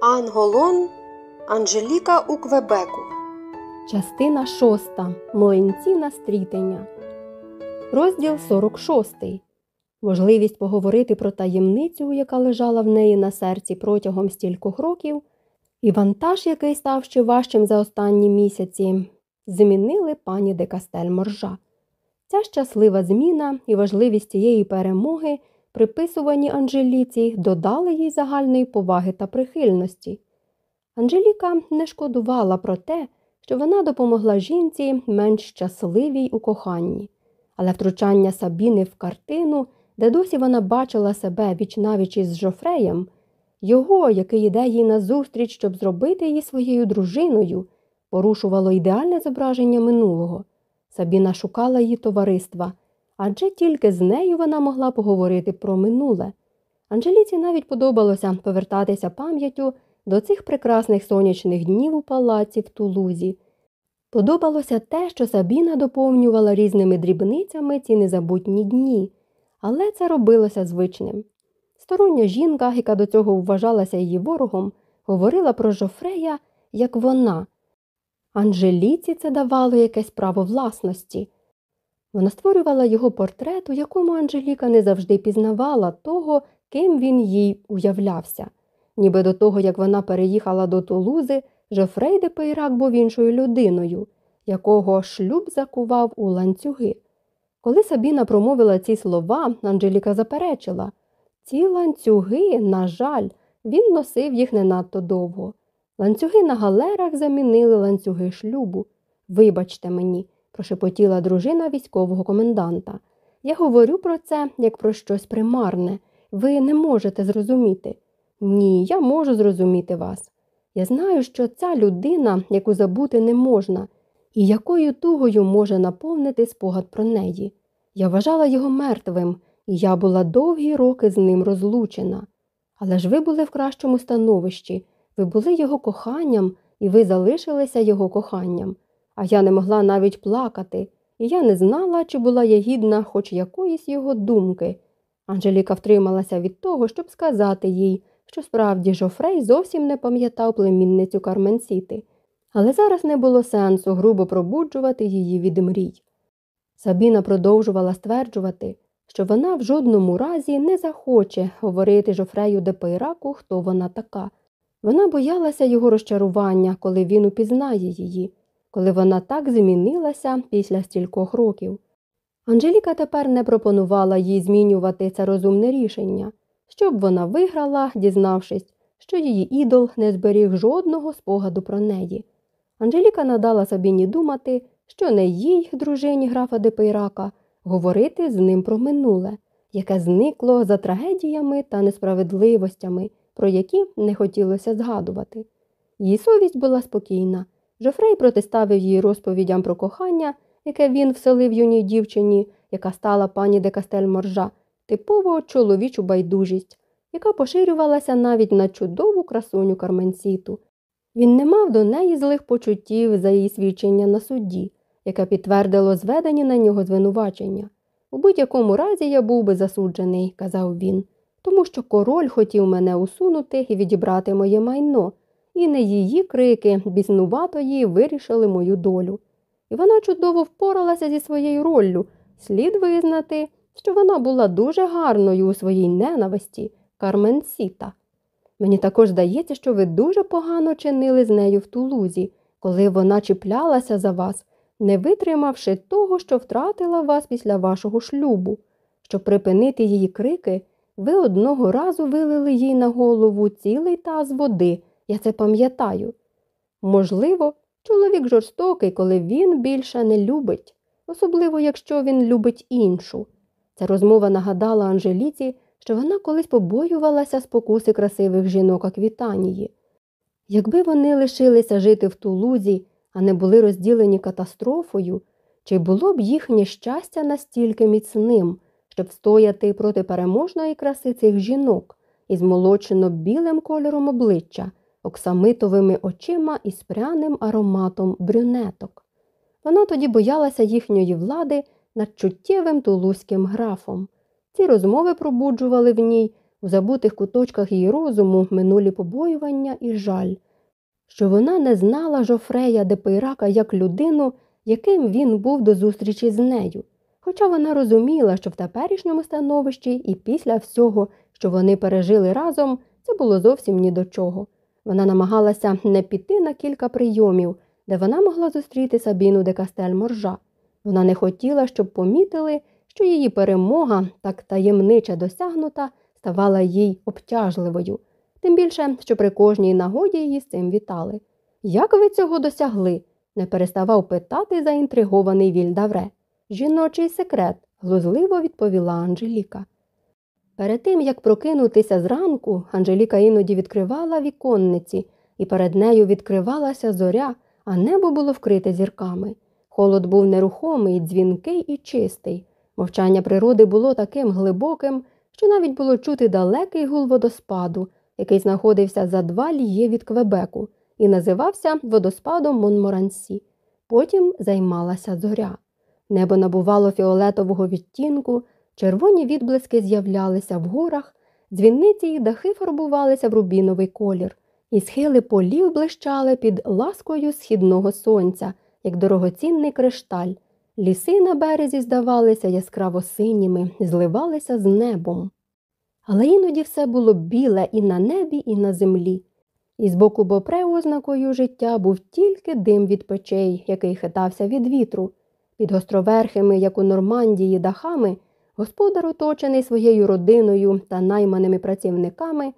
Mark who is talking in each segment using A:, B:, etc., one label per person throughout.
A: Анголон Анжеліка у Квебеку.
B: Частина шоста. Млинці на стрітення. Розділ 46. Можливість поговорити про таємницю, яка лежала в неї на серці протягом стількох років, і вантаж, який став ще важчим за останні місяці, змінили пані де Кастель Моржа. Ця щаслива зміна і важливість цієї перемоги, приписувані Анжеліці, додали їй загальної поваги та прихильності. Анжеліка не шкодувала про те, що вона допомогла жінці менш щасливій у коханні, але втручання Сабіни в картину, де досі вона бачила себе вічнавіч із Жофреєм, його, який йде їй назустріч, щоб зробити її своєю дружиною, порушувало ідеальне зображення минулого. Сабіна шукала її товариства, адже тільки з нею вона могла поговорити про минуле. Анжеліці навіть подобалося повертатися пам'яттю до цих прекрасних сонячних днів у палаці в Тулузі. Подобалося те, що Сабіна доповнювала різними дрібницями ці незабутні дні, але це робилося звичним. Стороння жінка, яка до цього вважалася її ворогом, говорила про Жофрея, як вона. Анжеліці це давало якесь право власності. Вона створювала його портрет, у якому Анжеліка не завжди пізнавала того, ким він їй уявлявся. Ніби до того, як вона переїхала до Тулузи, Жофрей де Пейрак був іншою людиною, якого шлюб закував у ланцюги. Коли Сабіна промовила ці слова, Анжеліка заперечила ці ланцюги, на жаль, він носив їх не надто довго. Ланцюги на галерах замінили ланцюги шлюбу. Вибачте мені, прошепотіла дружина військового коменданта. Я говорю про це як про щось примарне. Ви не можете зрозуміти. Ні, я можу зрозуміти вас. Я знаю, що ця людина, яку забути не можна, і якою тугою може наповнити спогад про неї. Я вважала його мертвим, і я була довгі роки з ним розлучена. Але ж ви були в кращому становищі, ви були його коханням, і ви залишилися його коханням. А я не могла навіть плакати, і я не знала, чи була я гідна хоч якоїсь його думки. Анжеліка втрималася від того, щоб сказати їй, що справді Жофрей зовсім не пам'ятав племінницю Карменсіти, але зараз не було сенсу грубо пробуджувати її від мрій. Сабіна продовжувала стверджувати, що вона в жодному разі не захоче говорити Жофрею де Пейраку, хто вона така. Вона боялася його розчарування, коли він упізнає її, коли вона так змінилася після стількох років. Анжеліка тепер не пропонувала їй змінювати це розумне рішення, щоб вона виграла, дізнавшись, що її ідол не зберіг жодного спогаду про неї. Анжеліка надала Сабіні думати, що не їй, дружині графа Депейрака, говорити з ним про минуле, яке зникло за трагедіями та несправедливостями, про які не хотілося згадувати. Її совість була спокійна. Жофрей протиставив її розповідям про кохання, яке він вселив юній дівчині, яка стала пані де Кастель Моржа, типову чоловічу байдужість, яка поширювалася навіть на чудову красуню Карменсіту. Він не мав до неї злих почуттів за її свідчення на суді, яке підтвердило зведені на нього звинувачення. У будь-якому разі я був би засуджений, казав він, тому що король хотів мене усунути і відібрати моє майно, і не її крики біснуватої вирішили мою долю. І вона чудово впоралася зі своєю роллю. Слід визнати, що вона була дуже гарною у своїй ненависті, Карменсіта. Мені також здається, що ви дуже погано чинили з нею в тулузі, коли вона чіплялася за вас, не витримавши того, що втратила вас після вашого шлюбу. Щоб припинити її крики, ви одного разу вилили їй на голову цілий таз води, я це пам'ятаю. Можливо, чоловік жорстокий, коли він більше не любить, особливо якщо він любить іншу. Ця розмова нагадала Анжеліці, що вона колись побоювалася спокуси красивих жінок Аквітанії. Якби вони лишилися жити в Тулузі, а не були розділені катастрофою, чи було б їхнє щастя настільки міцним, щоб стояти проти переможної краси цих жінок із молочено білим кольором обличчя, оксамитовими очима і спряним ароматом брюнеток. Вона тоді боялася їхньої влади над чуттєвим тулузьким графом. Ці розмови пробуджували в ній у забутих куточках її розуму минулі побоювання і жаль, що вона не знала Жофрея де Пейрака як людину, яким він був до зустрічі з нею. Хоча вона розуміла, що в теперішньому становищі і після всього, що вони пережили разом, це було зовсім ні до чого. Вона намагалася не піти на кілька прийомів, де вона могла зустріти Сабіну де Кастель Моржа. Вона не хотіла, щоб помітили, що її перемога, так таємниче досягнута, ставала їй обтяжливою, тим більше, що при кожній нагоді її з цим вітали. Як ви цього досягли? не переставав питати заінтригований Вільдавре. Жіночий секрет, глузливо відповіла Анжеліка. Перед тим, як прокинутися зранку, Анжеліка іноді відкривала віконниці, і перед нею відкривалася зоря, а небо було вкрите зірками. Холод був нерухомий, дзвінкий і чистий. Мовчання природи було таким глибоким, що навіть було чути далекий гул водоспаду, який знаходився за два ліє від Квебеку, і називався водоспадом Монморансі. Потім займалася зоря. Небо набувало фіолетового відтінку, червоні відблиски з'являлися в горах, дзвінниці й дахи фарбувалися в рубіновий колір, і схили полів блищали під ласкою східного сонця, як дорогоцінний кришталь. Ліси на березі здавалися яскраво синіми, зливалися з небом. Але іноді все було біле і на небі, і на землі. І з боку бопре ознакою життя був тільки дим від печей, який хитався від вітру. Під гостроверхими, як у Нормандії, дахами, господар, оточений своєю родиною та найманими працівниками,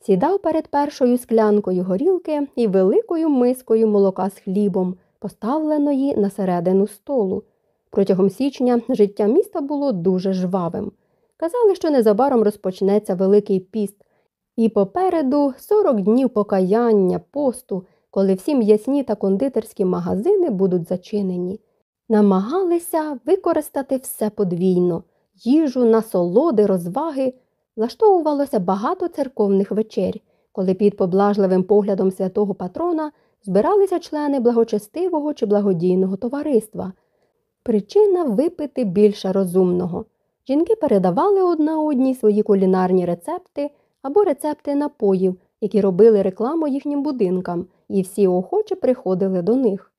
B: сідав перед першою склянкою горілки і великою мискою молока з хлібом, поставленої на середину столу. Протягом січня життя міста було дуже жвавим. Казали, що незабаром розпочнеться Великий піст, і попереду 40 днів покаяння, посту, коли всі м'ясні та кондитерські магазини будуть зачинені. Намагалися використати все подвійно їжу, насолоди, розваги. Влаштовувалося багато церковних вечер, коли під поблажливим поглядом святого патрона збиралися члени благочестивого чи благодійного товариства. Причина випити більше розумного. Жінки передавали одна одній свої кулінарні рецепти або рецепти напоїв, які робили рекламу їхнім будинкам, і всі охоче приходили до них.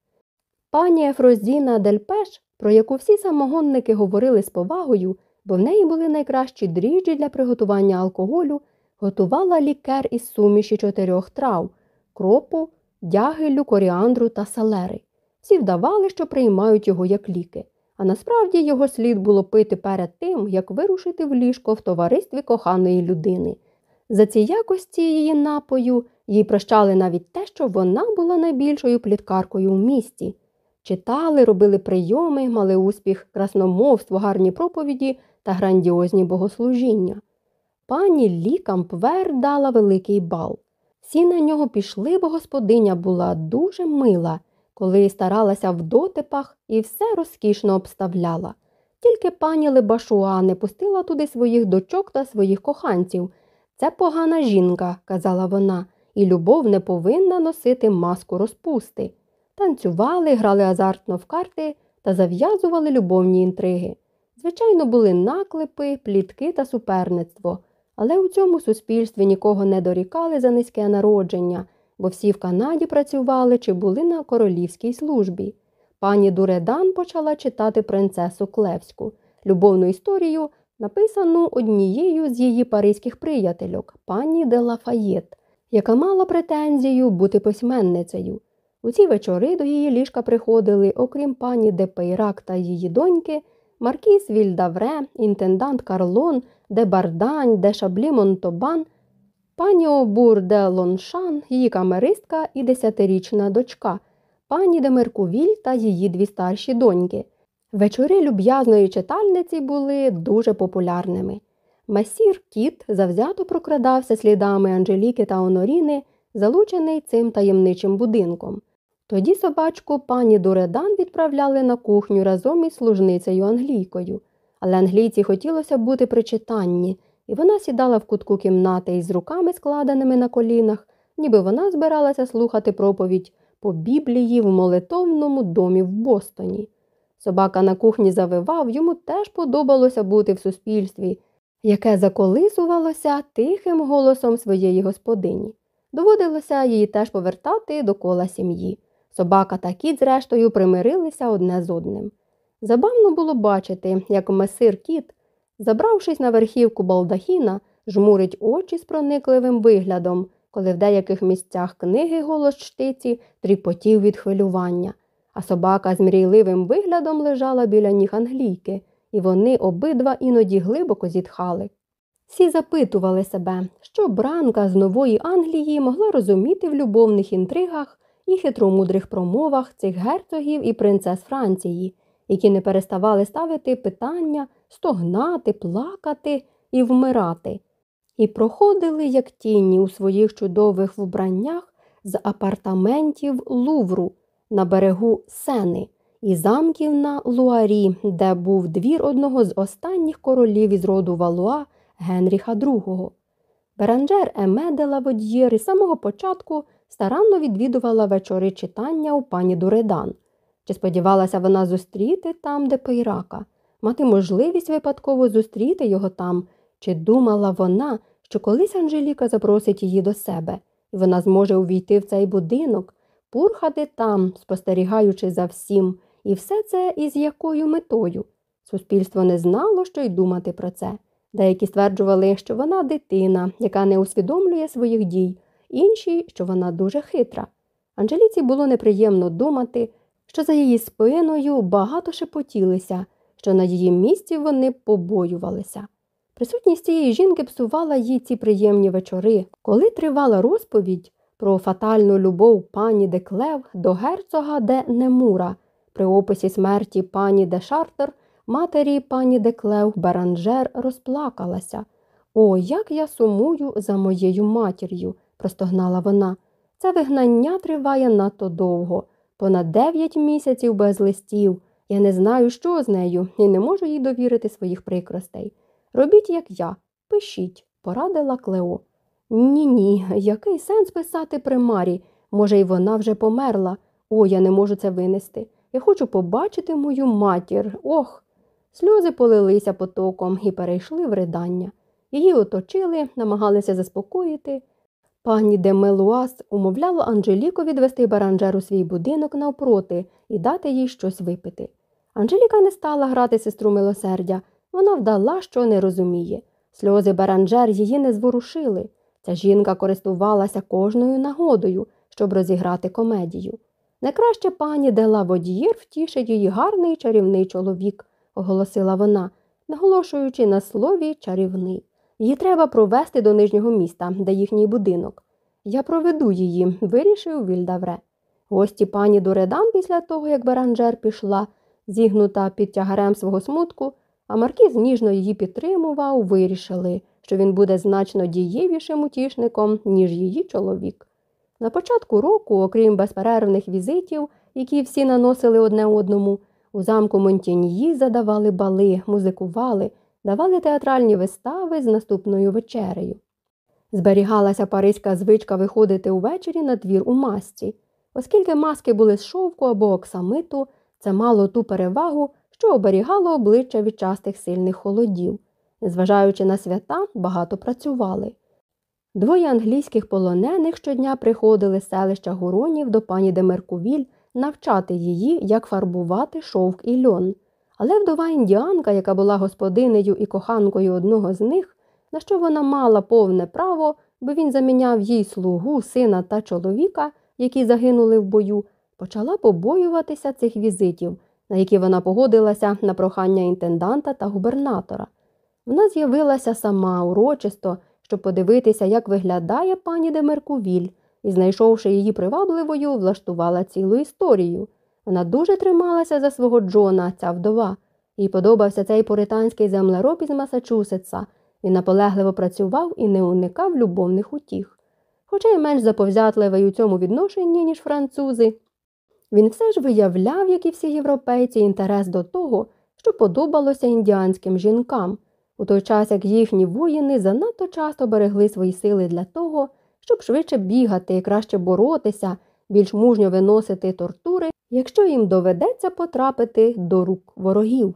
B: Пані Ефрозіна Дельпеш, про яку всі самогонники говорили з повагою, бо в неї були найкращі дріжджі для приготування алкоголю, готувала лікер із суміші чотирьох трав кропу, дягелю, коріандру та салери. Всі вдавали, що приймають його як ліки, а насправді його слід було пити перед тим, як вирушити в ліжко в товаристві коханої людини. За ці якості її напою їй прощали навіть те, що вона була найбільшою пліткаркою у місті. Читали, робили прийоми, мали успіх, красномовство, гарні проповіді та грандіозні богослужіння. Пані Лі Кампвер дала великий бал. Всі на нього пішли, бо господиня була дуже мила, коли старалася в дотипах і все розкішно обставляла. Тільки пані Лебашуа не пустила туди своїх дочок та своїх коханців. Це погана жінка, казала вона, і любов не повинна носити маску розпусти. Танцювали, грали азартно в карти та зав'язували любовні інтриги. Звичайно, були наклепи, плітки та суперництво, але у цьому суспільстві нікого не дорікали за низьке народження, бо всі в Канаді працювали чи були на королівській службі. Пані Дуредан почала читати принцесу Клевську, любовну історію, написану однією з її паризьких приятельок, пані де Лафаєт, яка мала претензію бути письменницею. У ці вечори до її ліжка приходили, окрім пані де Пейрак та її доньки, маркіс Вільдавре, інтендант Карлон, де Бардань, де Шаблі Монтобан, пані Обур де Лоншан, її камеристка і десятирічна дочка, пані де Меркувіль та її дві старші доньки. Вечори люб'язної читальниці були дуже популярними. Масір Кіт завзято прокрадався слідами Анжеліки та Оноріни, залучений цим таємничим будинком. Тоді собачку пані Дуредан відправляли на кухню разом із служницею англійкою. Але англійці хотілося бути при читанні, і вона сідала в кутку кімнати із руками, складеними на колінах, ніби вона збиралася слухати проповідь по Біблії в молитовному домі в Бостоні. Собака на кухні завивав, йому теж подобалося бути в суспільстві, яке заколисувалося тихим голосом своєї господині. Доводилося її теж повертати до кола сім'ї. Собака та кіт, зрештою, примирилися одне з одним. Забавно було бачити, як месир кіт, забравшись на верхівку балдахіна, жмурить очі з проникливим виглядом, коли в деяких місцях книги голос штиці тріпотів від хвилювання, а собака з мрійливим виглядом лежала біля ніг англійки, і вони обидва іноді глибоко зітхали. Всі запитували себе, що бранка з нової Англії могла розуміти в любовних інтригах і хитромудрих промовах цих герцогів і принцес Франції, які не переставали ставити питання, стогнати, плакати і вмирати, і проходили, як тіні у своїх чудових вбраннях з апартаментів Лувру на берегу Сени і замків на Луарі, де був двір одного з останніх королів із роду Валуа Генріха II. Беранжер Еме де Лаводьєр із самого початку старанно відвідувала вечори читання у пані Дуредан. Чи сподівалася вона зустріти там, де Пейрака, мати можливість випадково зустріти його там, чи думала вона, що колись Анжеліка запросить її до себе, і вона зможе увійти в цей будинок, пурхати там, спостерігаючи за всім, і все це із якою метою. Суспільство не знало, що й думати про це. Деякі стверджували, що вона дитина, яка не усвідомлює своїх дій, інші, що вона дуже хитра. Анжеліці було неприємно думати, що за її спиною багато шепотілися, що на її місці вони побоювалися. Присутність цієї жінки псувала їй ці приємні вечори, коли тривала розповідь про фатальну любов пані де Клев до герцога де Немура, при описі смерті пані де Шартер, матері пані де Клев Беранжер розплакалася. О, як я сумую за моєю матір'ю, простогнала вона. Це вигнання триває надто довго, понад дев'ять місяців без листів. Я не знаю, що з нею, і не можу їй довірити своїх прикростей. Робіть, як я, пишіть, порадила Клео. Ні, ні, який сенс писати при Марі? Може, й вона вже померла. О, я не можу це винести. Я хочу побачити мою матір. Ох. Сльози полилися потоком і перейшли в ридання. Її оточили, намагалися заспокоїти. Пані де Мелуас умовляла Анжеліку відвести Баранжер у свій будинок навпроти і дати їй щось випити. Анжеліка не стала грати сестру милосердя, вона вдала, що не розуміє. Сльози Баранжер її не зворушили. Ця жінка користувалася кожною нагодою, щоб розіграти комедію. Найкраще пані Дела Водієр втішить її гарний чарівний чоловік, оголосила вона, наголошуючи на слові чарівний. Її треба провести до нижнього міста, де їхній будинок. Я проведу її, вирішив Вільдавре. Гості пані Доредан після того, як Баранжер пішла, зігнута під тягарем свого смутку, а Маркіз ніжно її підтримував, вирішили, що він буде значно дієвішим утішником, ніж її чоловік. На початку року, окрім безперервних візитів, які всі наносили одне одному, у замку Монтіньї задавали бали, музикували, давали театральні вистави з наступною вечерею. Зберігалася паризька звичка виходити увечері на двір у масці. Оскільки маски були з шовку або оксамиту, це мало ту перевагу, що оберігало обличчя від частих сильних холодів. Незважаючи на свята, багато працювали. Двоє англійських полонених щодня приходили з селища Гуронів до пані Демеркувіль навчати її, як фарбувати шовк і льон. Але вдова індіанка, яка була господинею і коханкою одного з них, на що вона мала повне право, бо він заміняв їй слугу, сина та чоловіка, які загинули в бою, почала побоюватися цих візитів, на які вона погодилася на прохання інтенданта та губернатора. Вона з'явилася сама урочисто, щоб подивитися, як виглядає пані Демеркувіль, і, знайшовши її привабливою, влаштувала цілу історію. Вона дуже трималася за свого Джона, ця вдова. Їй подобався цей поританський землероб із Масачусетса. Він наполегливо працював і не уникав любовних утіх. Хоча й менш заповзятливий у цьому відношенні, ніж французи, він все ж виявляв, як і всі європейці, інтерес до того, що подобалося індіанським жінкам, у той час як їхні воїни занадто часто берегли свої сили для того, щоб швидше бігати і краще боротися, більш мужньо виносити тортури, якщо їм доведеться потрапити до рук ворогів.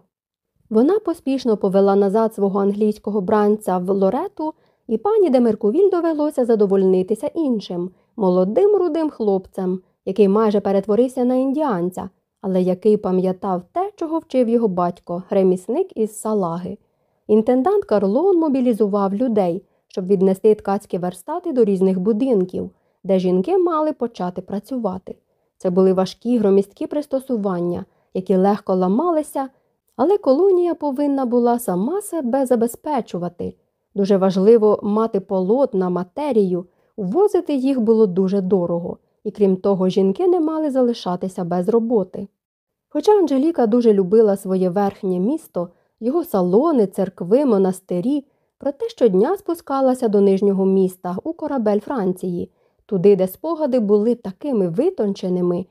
B: Вона поспішно повела назад свого англійського бранця в лорету, і пані Демеркувіль довелося задовольнитися іншим, молодим рудим хлопцем, який майже перетворився на індіанця, але який пам'ятав те, чого вчив його батько, ремісник із салаги. Інтендант Карлон мобілізував людей, щоб віднести ткацькі верстати до різних будинків, де жінки мали почати працювати. Це були важкі громісткі пристосування, які легко ламалися, але колонія повинна була сама себе забезпечувати. Дуже важливо мати полотна, матерію, ввозити їх було дуже дорого, і крім того, жінки не мали залишатися без роботи. Хоча Анжеліка дуже любила своє верхнє місто, його салони, церкви, монастирі, проте щодня спускалася до нижнього міста у корабель Франції, туди, де спогади були такими витонченими,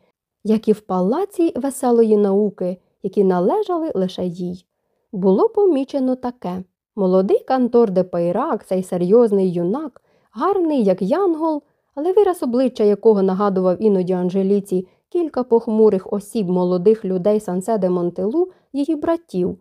B: як і в палаці веселої науки, які належали лише їй. Було помічено таке молодий кантор де Пейрак, цей серйозний юнак, гарний, як янгол, але вираз обличчя якого нагадував іноді Анжеліці кілька похмурих осіб молодих людей Сансе де Монтелу, її братів,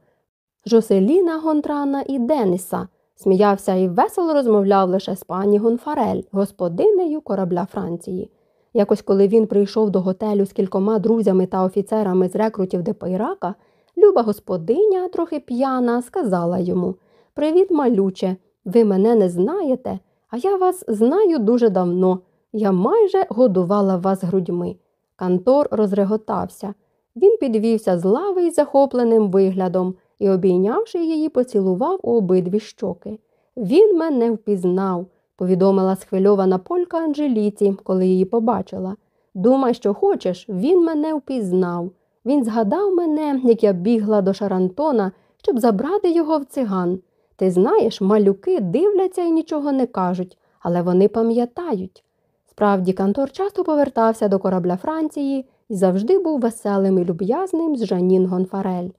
B: Жоселіна Гонтрана і Дениса, сміявся і весело розмовляв лише з пані Гонфарель, господинею корабля Франції. Якось, коли він прийшов до готелю з кількома друзями та офіцерами з рекрутів Депейрака, люба господиня, трохи п'яна, сказала йому Привіт, малюче, ви мене не знаєте, а я вас знаю дуже давно. Я майже годувала вас грудьми. Кантор розреготався. Він підвівся з лави із захопленим виглядом і, обійнявши її, поцілував у обидві щоки. Він мене впізнав, повідомила схвильована полька Анжеліці, коли її побачила. Думай, що хочеш, він мене впізнав. Він згадав мене, як я бігла до Шарантона, щоб забрати його в циган. Ти знаєш, малюки дивляться і нічого не кажуть, але вони пам'ятають. Справді, Кантор часто повертався до корабля Франції і завжди був веселим і люб'язним з Жанін Гонфарель.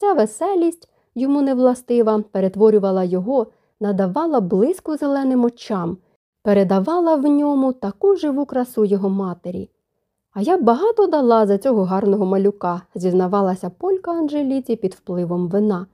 B: Ця веселість, йому невластива, перетворювала його, надавала блиску зеленим очам, передавала в ньому таку живу красу його матері. А я багато дала за цього гарного малюка, зізнавалася полька Анжеліці під впливом вина.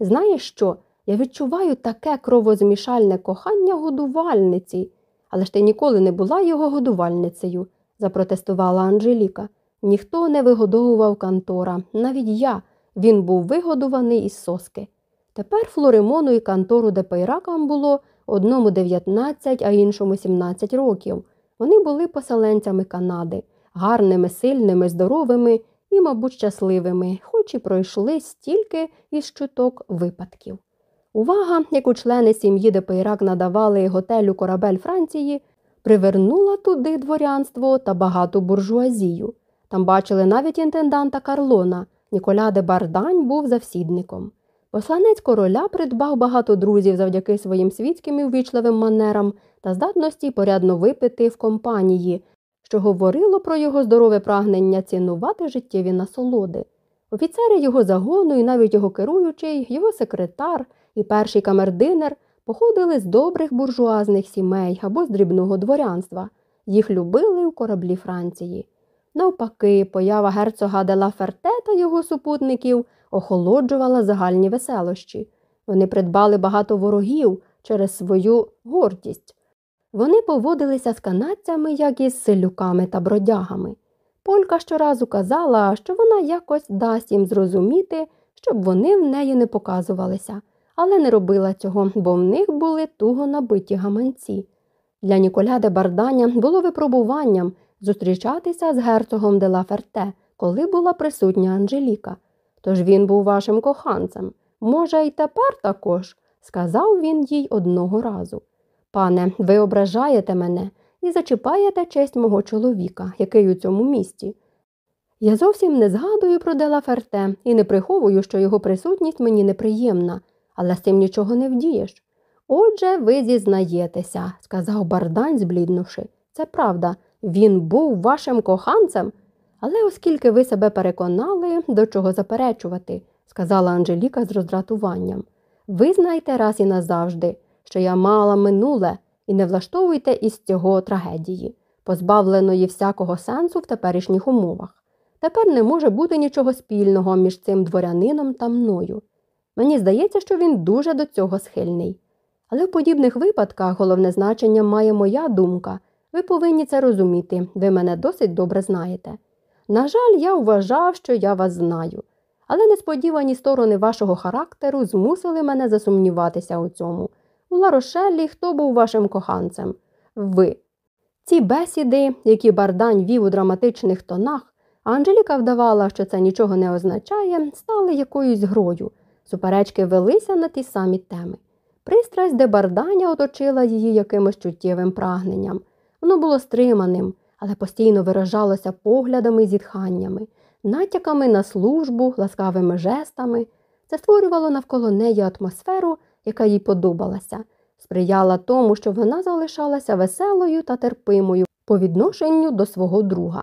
B: Знаєш що? Я відчуваю таке кровозмішальне кохання годувальниці. Але ж ти ніколи не була його годувальницею, запротестувала Анжеліка. Ніхто не вигодовував Кантора, навіть я. Він був вигодуваний із соски. Тепер Флоримону і Кантору Депейракам було одному 19, а іншому 17 років. Вони були поселенцями Канади, гарними, сильними, здоровими і, мабуть, щасливими, хоч і пройшли стільки із чуток випадків. Увага, яку члени сім'ї Депейрак надавали готелю корабель Франції, привернула туди дворянство та багату буржуазію. Там бачили навіть інтенданта Карлона, Ніколя де Бардань був завсідником. Посланець короля придбав багато друзів завдяки своїм світським і ввічливим манерам та здатності порядно випити в компанії, що говорило про його здорове прагнення цінувати життєві насолоди. Офіцери його загону і навіть його керуючий, його секретар і перший камердинер походили з добрих буржуазних сімей або з дрібного дворянства. Їх любили у кораблі Франції. Навпаки, поява герцога де Ферте та його супутників охолоджувала загальні веселощі. Вони придбали багато ворогів через свою гордість. Вони поводилися з канадцями, як із селюками та бродягами. Полька щоразу казала, що вона якось дасть їм зрозуміти, щоб вони в неї не показувалися, але не робила цього, бо в них були туго набиті гаманці. Для Ніколя де Барданя було випробуванням зустрічатися з герцогом де Ферте, коли була присутня Анжеліка. Тож він був вашим коханцем. Може, й тепер також, сказав він їй одного разу. Пане, ви ображаєте мене і зачіпаєте честь мого чоловіка, який у цьому місті. Я зовсім не згадую про Дела Ферте і не приховую, що його присутність мені неприємна, але з цим нічого не вдієш. Отже, ви зізнаєтеся, сказав Бардань, збліднувши. Це правда, він був вашим коханцем. Але оскільки ви себе переконали, до чого заперечувати, сказала Анжеліка з роздратуванням. Визнайте раз і назавжди, що я мала минуле, і не влаштовуйте із цього трагедії, позбавленої всякого сенсу в теперішніх умовах. Тепер не може бути нічого спільного між цим дворянином та мною. Мені здається, що він дуже до цього схильний. Але в подібних випадках головне значення має моя думка. Ви повинні це розуміти, ви мене досить добре знаєте. На жаль, я вважав, що я вас знаю, але несподівані сторони вашого характеру змусили мене засумніватися у цьому. У Ларошеллі хто був вашим коханцем? Ви. Ці бесіди, які Бардань вів у драматичних тонах, Анжеліка вдавала, що це нічого не означає, стали якоюсь грою. Суперечки велися на ті самі теми. Пристрасть, де Барданя оточила її якимось чуттєвим прагненням. Воно було стриманим, але постійно виражалося поглядами і зітханнями, натяками на службу, ласкавими жестами. Це створювало навколо неї атмосферу, яка їй подобалася, сприяла тому, що вона залишалася веселою та терпимою по відношенню до свого друга.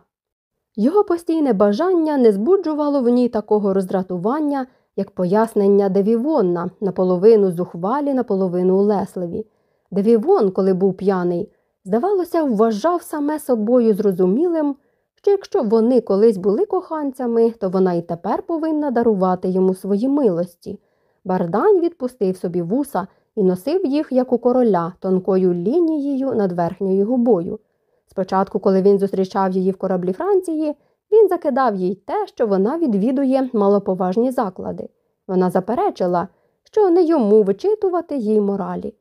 B: Його постійне бажання не збуджувало в ній такого роздратування, як пояснення Девівонна, наполовину зухвалі, наполовину улесливі. Девівон, коли був п'яний, здавалося, вважав саме собою зрозумілим, що якщо вони колись були коханцями, то вона й тепер повинна дарувати йому свої милості. Бардань відпустив собі вуса і носив їх, як у короля, тонкою лінією над верхньою губою. Спочатку, коли він зустрічав її в кораблі Франції, він закидав їй те, що вона відвідує малоповажні заклади. Вона заперечила, що не йому вичитувати їй моралі.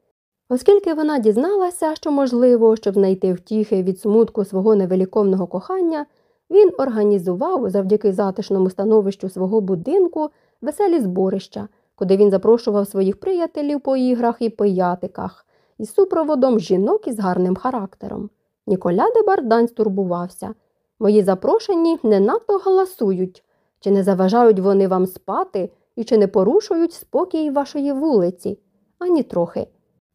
B: Оскільки вона дізналася, що, можливо, щоб знайти втіхи від смутку свого невеликовного кохання, він організував завдяки затишному становищу свого будинку веселі зборища, куди він запрошував своїх приятелів по іграх і пиятиках із супроводом жінок із гарним характером. Ніколя де Бардань стурбувався. Мої запрошені не надто галасують, чи не заважають вони вам спати і чи не порушують спокій вашої вулиці, ані трохи.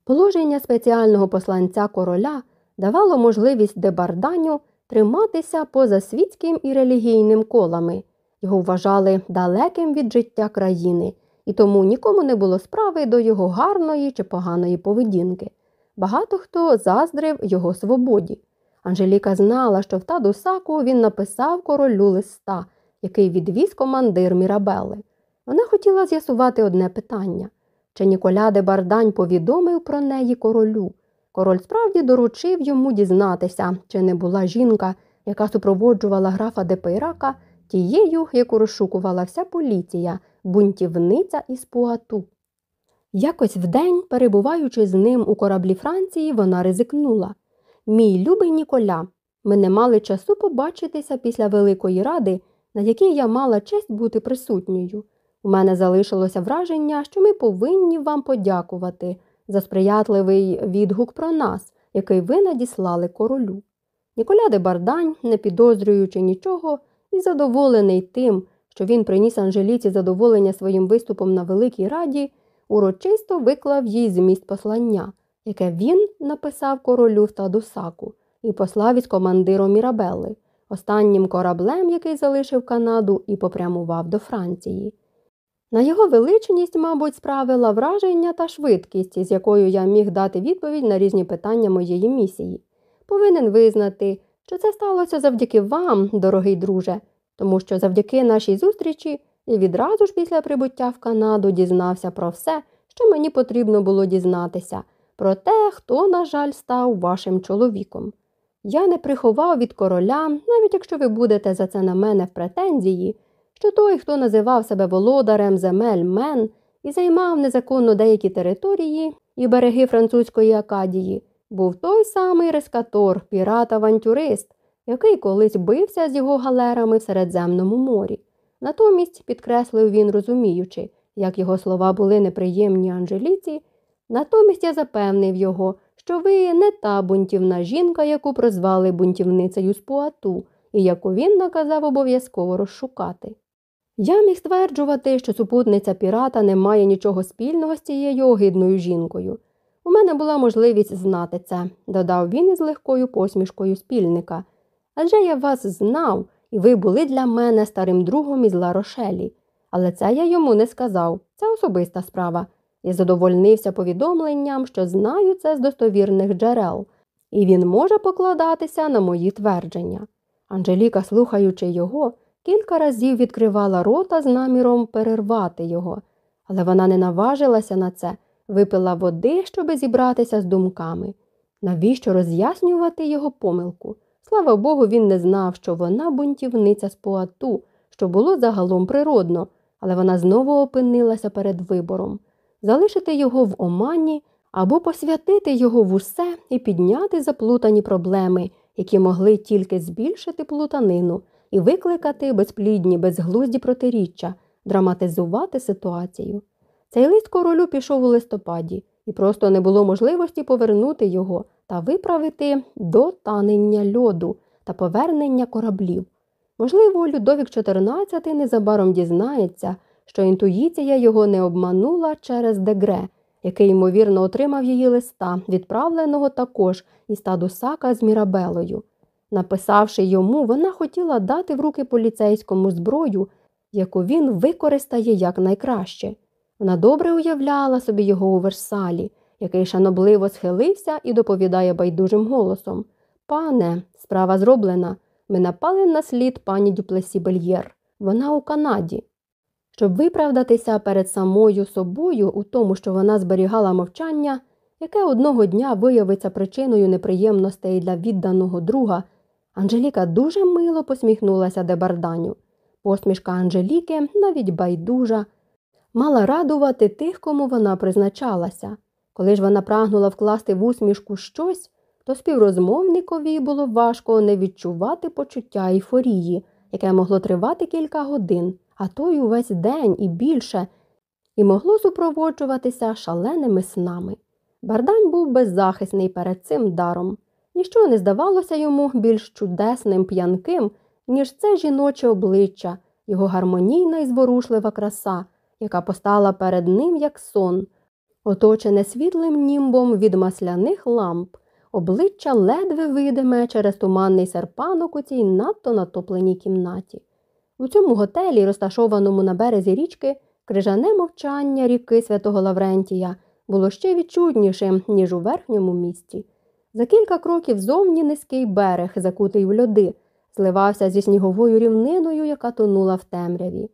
B: Положення спеціального посланця короля давало можливість дебарданю триматися поза світським і релігійним колами. Його вважали далеким від життя країни, і тому нікому не було справи до його гарної чи поганої поведінки. Багато хто заздрив його свободі. Анжеліка знала, що в Тадусаку він написав королю листа, який відвіз командир Мірабели. Вона хотіла з'ясувати одне питання чи Ніколя де Бардань повідомив про неї королю. Король справді доручив йому дізнатися, чи не була жінка, яка супроводжувала графа де Пейрака, тією, яку розшукувала вся поліція, бунтівниця із Пуату. Якось вдень, перебуваючи з ним у кораблі Франції, вона ризикнула. Мій любий Ніколя, ми не мали часу побачитися після Великої Ради, на якій я мала честь бути присутньою. У мене залишилося враження, що ми повинні вам подякувати за сприятливий відгук про нас, який ви надіслали королю. Ніколя де Бардань, не підозрюючи нічого, і задоволений тим, що він приніс Анжеліці задоволення своїм виступом на Великій Раді, урочисто виклав їй зміст послання, яке він написав королю в Тадусаку і послав із командиром Мірабелли, останнім кораблем, який залишив Канаду і попрямував до Франції. На його величність, мабуть, справила враження та швидкість, з якою я міг дати відповідь на різні питання моєї місії. Повинен визнати, що це сталося завдяки вам, дорогий друже, тому що завдяки нашій зустрічі і відразу ж після прибуття в Канаду дізнався про все, що мені потрібно було дізнатися, про те, хто, на жаль, став вашим чоловіком. Я не приховав від короля, навіть якщо ви будете за це на мене в претензії що той, хто називав себе володарем земель Мен і займав незаконно деякі території і береги французької Акадії, був той самий рескатор, пірат-авантюрист, який колись бився з його галерами в Середземному морі. Натомість, підкреслив він, розуміючи, як його слова були неприємні Анжеліці, натомість я запевнив його, що ви не та бунтівна жінка, яку прозвали бунтівницею з Пуату, і яку він наказав обов'язково розшукати. Я міг стверджувати, що супутниця пірата не має нічого спільного з цією огидною жінкою. У мене була можливість знати це, додав він із легкою посмішкою спільника. Адже я вас знав, і ви були для мене старим другом із Ларошелі. Але це я йому не сказав, це особиста справа. Я задовольнився повідомленням, що знаю це з достовірних джерел, і він може покладатися на мої твердження. Анжеліка, слухаючи його, кілька разів відкривала рота з наміром перервати його, але вона не наважилася на це, випила води, щоби зібратися з думками. Навіщо роз'яснювати його помилку? Слава Богу, він не знав, що вона бунтівниця з поату, що було загалом природно, але вона знову опинилася перед вибором залишити його в омані або посвятити його в усе і підняти заплутані проблеми, які могли тільки збільшити плутанину і викликати безплідні, безглузді протиріччя, драматизувати ситуацію. Цей лист королю пішов у листопаді, і просто не було можливості повернути його та виправити до танення льоду та повернення кораблів. Можливо, Людовік XIV незабаром дізнається, що інтуїція його не обманула через дегре, який, ймовірно, отримав її листа, відправленого також із Тадусака з Мірабелою. Написавши йому, вона хотіла дати в руки поліцейському зброю, яку він використає якнайкраще. Вона добре уявляла собі його у Версалі, який шанобливо схилився і доповідає байдужим голосом Пане, справа зроблена. Ми напали на слід пані Дюплесі Бельєр. Вона у Канаді. Щоб виправдатися перед самою собою у тому, що вона зберігала мовчання, яке одного дня виявиться причиною неприємностей для відданого друга, Анжеліка дуже мило посміхнулася дебарданю. Посмішка Анжеліки, навіть байдужа, мала радувати тих, кому вона призначалася. Коли ж вона прагнула вкласти в усмішку щось, то співрозмовникові було важко не відчувати почуття ейфорії, яке могло тривати кілька годин, а то й увесь день і більше, і могло супроводжуватися шаленими снами. Бардань був беззахисний перед цим даром. Ніщо не здавалося йому більш чудесним п'янким, ніж це жіноче обличчя, його гармонійна і зворушлива краса, яка постала перед ним як сон, оточене світлим німбом від масляних ламп, обличчя ледве видиме через туманний серпанок у цій надто натопленій кімнаті. У цьому готелі, розташованому на березі річки, крижане мовчання ріки святого Лаврентія було ще відчутнішим, ніж у верхньому місті. За кілька кроків зовні низький берег, закутий в льоди, зливався зі сніговою рівниною, яка тонула в темряві.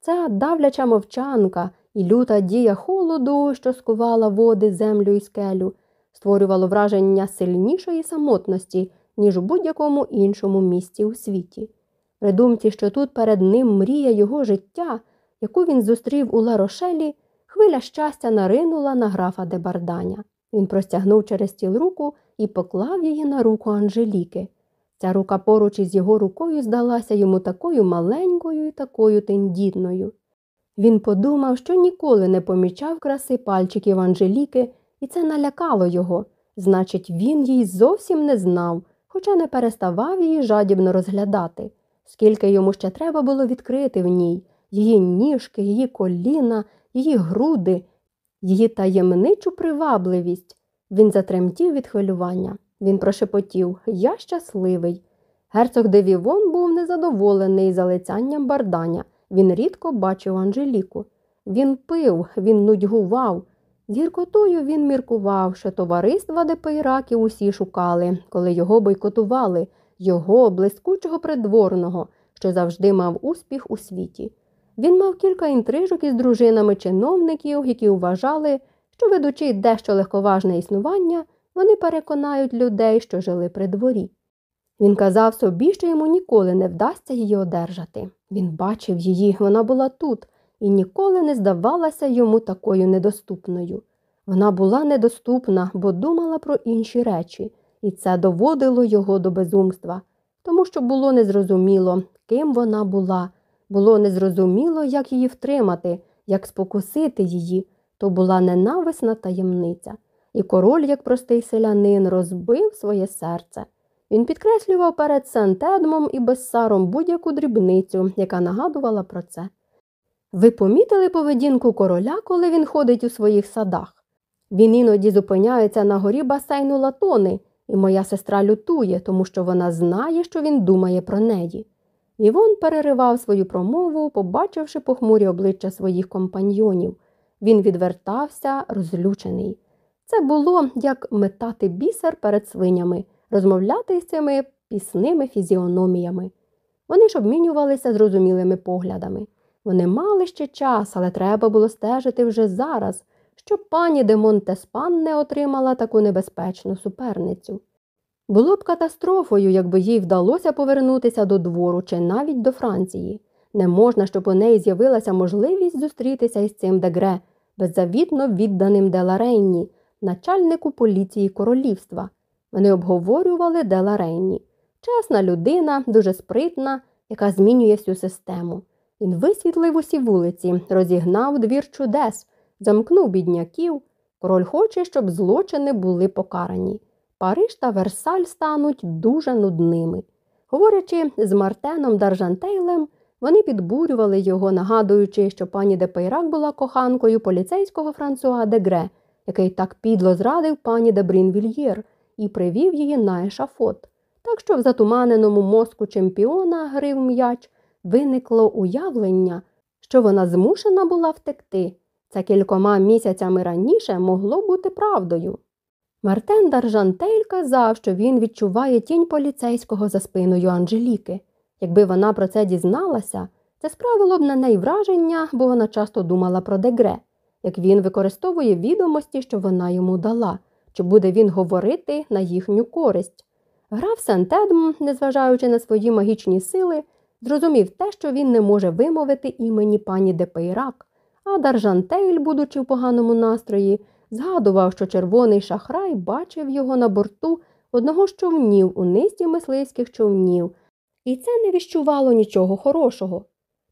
B: Ця давляча мовчанка і люта дія холоду, що скувала води, землю і скелю, створювало враження сильнішої самотності, ніж у будь-якому іншому місті у світі. При думці, що тут перед ним мрія його життя, яку він зустрів у Ларошелі, хвиля щастя наринула на графа Дебарданя. Він простягнув через стіл руку і поклав її на руку Анжеліки. Ця рука поруч із його рукою здалася йому такою маленькою і такою тендітною. Він подумав, що ніколи не помічав краси пальчиків Анжеліки, і це налякало його. Значить, він їй зовсім не знав, хоча не переставав її жадібно розглядати, скільки йому ще треба було відкрити в ній її ніжки, її коліна, її груди, її таємничу привабливість. Він затремтів від хвилювання. Він прошепотів Я щасливий. Герцог Девівон був незадоволений залицянням барданя. Він рідко бачив Анжеліку. Він пив, він нудьгував. З гіркотою він міркував, що товариства Депейраків усі шукали, коли його бойкотували, його блискучого придворного, що завжди мав успіх у світі. Він мав кілька інтрижок із дружинами чиновників, які вважали, що, ведучи дещо легковажне існування, вони переконають людей, що жили при дворі. Він казав собі, що йому ніколи не вдасться її одержати. Він бачив її, вона була тут, і ніколи не здавалася йому такою недоступною. Вона була недоступна, бо думала про інші речі, і це доводило його до безумства, тому що було незрозуміло, ким вона була, було незрозуміло, як її втримати, як спокусити її, то була ненависна таємниця, і король, як простий селянин, розбив своє серце. Він підкреслював перед Сент-Едмом і Бессаром будь-яку дрібницю, яка нагадувала про це. Ви помітили поведінку короля, коли він ходить у своїх садах? Він іноді зупиняється на горі басейну латони, і моя сестра лютує, тому що вона знає, що він думає про неї. Івон переривав свою промову, побачивши похмурі обличчя своїх компаньйонів. Він відвертався, розлючений. Це було як метати бісер перед свинями, розмовляти з цими пісними фізіономіями. Вони ж обмінювалися зрозумілими поглядами. Вони мали ще час, але треба було стежити вже зараз, щоб пані де Монтеспан не отримала таку небезпечну суперницю. Було б катастрофою, якби їй вдалося повернутися до двору чи навіть до Франції. Не можна, щоб у неї з'явилася можливість зустрітися із цим дегре, беззавітно відданим Деларейні, начальнику поліції королівства. Вони обговорювали Деларейні. Чесна людина, дуже спритна, яка змінює всю систему. Він висвітлив усі вулиці, розігнав двір чудес, замкнув бідняків. Король хоче, щоб злочини були покарані. Париж та Версаль стануть дуже нудними. Говорячи з Мартеном Даржантейлем, вони підбурювали його, нагадуючи, що пані де Пейрак була коханкою поліцейського Франсуа де Гре, який так підло зрадив пані де Брінвільєр і привів її на ешафот. Так що в затуманеному мозку чемпіона гри в м'яч виникло уявлення, що вона змушена була втекти. Це кількома місяцями раніше могло бути правдою. Мартен Даржантель казав, що він відчуває тінь поліцейського за спиною Анжеліки. Якби вона про це дізналася, це справило б на неї враження, бо вона часто думала про дегре, як він використовує відомості, що вона йому дала, чи буде він говорити на їхню користь. Граф Сентедм, незважаючи на свої магічні сили, зрозумів те, що він не може вимовити імені пані Депейрак, а Даржантейль, будучи в поганому настрої, згадував, що червоний шахрай бачив його на борту одного з човнів у низці мисливських човнів, і це не віщувало нічого хорошого.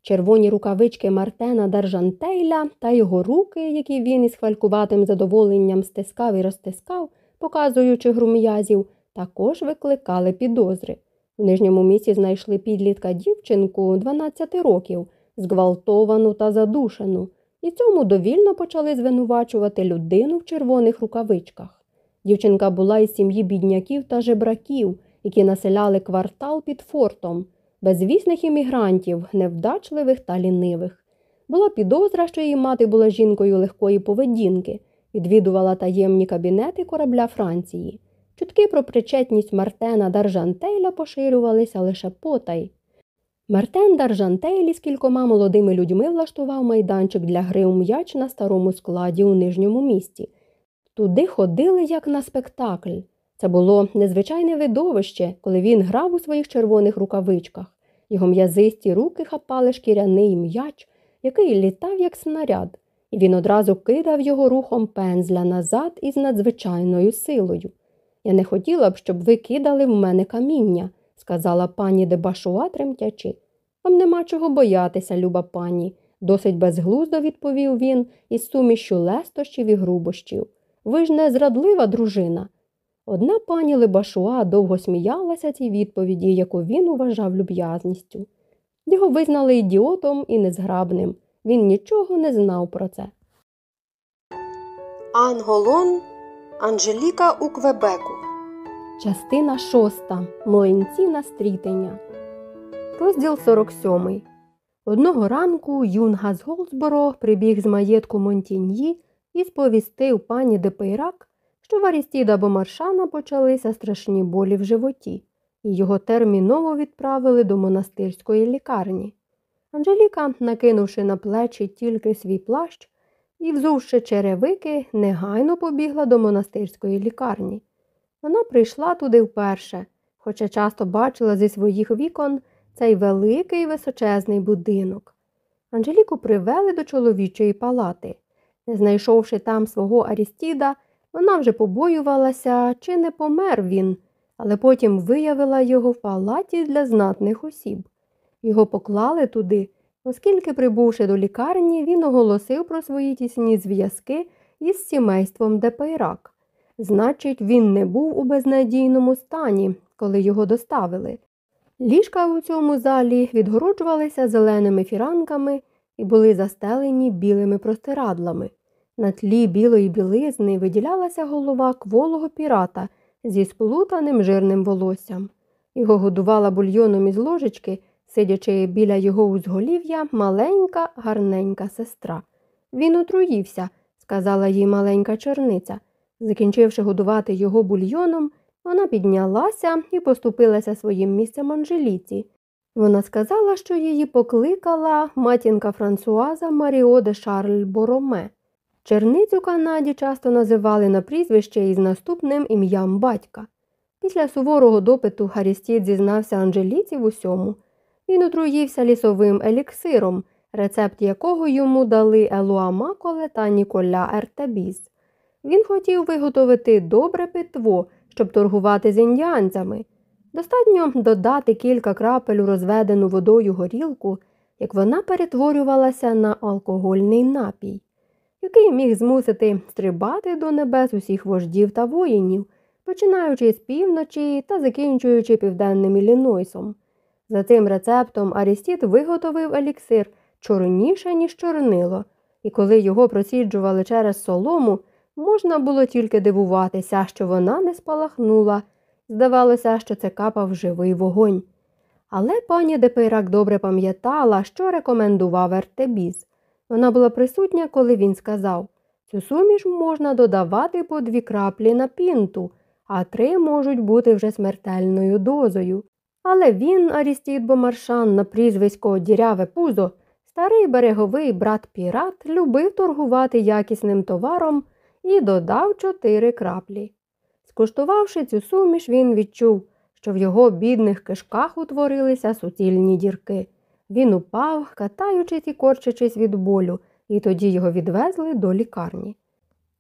B: Червоні рукавички Мартена Даржантейля та його руки, які він із хвалькуватим задоволенням стискав і розтискав, показуючи грум'язів, також викликали підозри. В нижньому місці знайшли підлітка дівчинку 12 років, зґвалтовану та задушену, і цьому довільно почали звинувачувати людину в червоних рукавичках. Дівчинка була із сім'ї бідняків та жебраків, які населяли квартал під фортом, безвісних іммігрантів, невдачливих та лінивих. Була підозра, що її мати була жінкою легкої поведінки, відвідувала таємні кабінети корабля Франції. Чутки про причетність Мартена Даржантейля поширювалися лише потай. Мартен Даржантейлі з кількома молодими людьми влаштував майданчик для гри у м'яч на старому складі у нижньому місті. Туди ходили як на спектакль. Це було незвичайне видовище, коли він грав у своїх червоних рукавичках. Його м'язисті руки хапали шкіряний м'яч, який літав як снаряд, і він одразу кидав його рухом пензля назад із надзвичайною силою. Я не хотіла б, щоб ви кидали в мене каміння, сказала пані Дебашуа тремтячи. Вам нема чого боятися, люба пані, досить безглуздо відповів він із сумішю лестощів і грубощів. Ви ж не зрадлива дружина. Одна пані Лебашуа довго сміялася цій відповіді, яку він вважав люб'язністю. Його визнали ідіотом і незграбним. Він нічого не знав про це.
A: Анголон Анжеліка у Квебеку.
B: Частина шоста. Млинці на стрітення. Розділ 47. Одного ранку Юнга з Голдсборо прибіг з маєтку Монтіньї і сповістив пані Депейрак, що в Арістіда Бомаршана почалися страшні болі в животі, і його терміново відправили до монастирської лікарні. Анжеліка, накинувши на плечі тільки свій плащ і, взувши черевики, негайно побігла до монастирської лікарні. Вона прийшла туди вперше, хоча часто бачила зі своїх вікон цей великий височезний будинок. Анжеліку привели до чоловічої палати. Не знайшовши там свого Арістіда, вона вже побоювалася, чи не помер він, але потім виявила його в палаті для знатних осіб. Його поклали туди, оскільки, прибувши до лікарні, він оголосив про свої тісні зв'язки із сімейством Депейрак. Значить, він не був у безнадійному стані, коли його доставили. Ліжка у цьому залі відгороджувалися зеленими фіранками і були застелені білими простирадлами. На тлі білої білизни виділялася голова кволого пірата зі сплутаним жирним волоссям. Його годувала бульйоном із ложечки, сидячи біля його узголів'я, маленька, гарненька сестра. Він отруївся, сказала їй маленька черниця. Закінчивши годувати його бульйоном, вона піднялася і поступилася своїм місцем Анжеліці. Вона сказала, що її покликала матінка Франсуаза Маріо де Шарль Бороме. Черницю Канаді часто називали на прізвище із наступним ім'ям батька. Після суворого допиту Гарістіт зізнався Анжеліці в усьому. Він отруївся лісовим еліксиром, рецепт якого йому дали Елуа Маколе та Ніколя Ертебіз. Він хотів виготовити добре питво, щоб торгувати з індіанцями. Достатньо додати кілька крапель у розведену водою горілку, як вона перетворювалася на алкогольний напій, який міг змусити стрибати до небес усіх вождів та воїнів, починаючи з півночі та закінчуючи південним Іллінойсом. За цим рецептом Арістіт виготовив еліксир чорніше, ніж чорнило, і коли його просіджували через солому, можна було тільки дивуватися, що вона не спалахнула. Здавалося, що це капав живий вогонь. Але пані Депейрак добре пам'ятала, що рекомендував Ертебіз. Вона була присутня, коли він сказав цю суміш можна додавати по дві краплі на пінту, а три можуть бути вже смертельною дозою. Але він, Арістід Бомаршан, на прізвисько Діряве Пузо, старий береговий брат Пірат, любив торгувати якісним товаром і додав чотири краплі. Скуштувавши цю суміш, він відчув, що в його бідних кишках утворилися суцільні дірки. Він упав, катаючись і корчачись від болю, і тоді його відвезли до лікарні.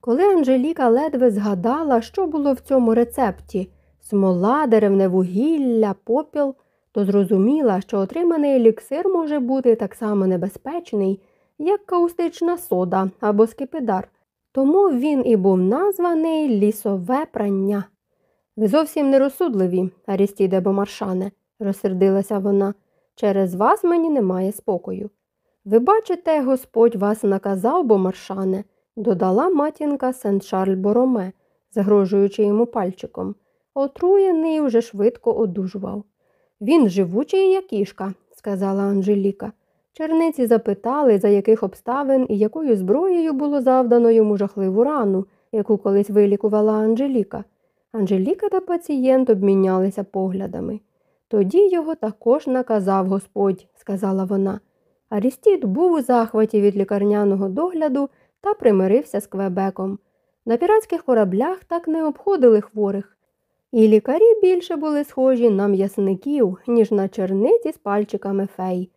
B: Коли Анжеліка ледве згадала, що було в цьому рецепті смола, деревне вугілля, попіл, то зрозуміла, що отриманий еліксир може бути так само небезпечний, як каустична сода або скипидар. Тому він і був названий лісове прання. Ви зовсім нерозсудливі, Арістіде Бомаршане, розсердилася вона. Через вас мені немає спокою. Ви бачите, Господь вас наказав, Бомаршане, додала матінка Сент Шарль Бороме, загрожуючи йому пальчиком. Отруєний уже швидко одужував. Він живучий, як кішка, сказала Анжеліка. Черниці запитали, за яких обставин і якою зброєю було завдано йому жахливу рану, яку колись вилікувала Анжеліка. Анжеліка та пацієнт обмінялися поглядами. Тоді його також наказав Господь, сказала вона. Арістід був у захваті від лікарняного догляду та примирився з Квебеком. На піратських кораблях так не обходили хворих. І лікарі більше були схожі на м'ясників, ніж на черниці з пальчиками фей.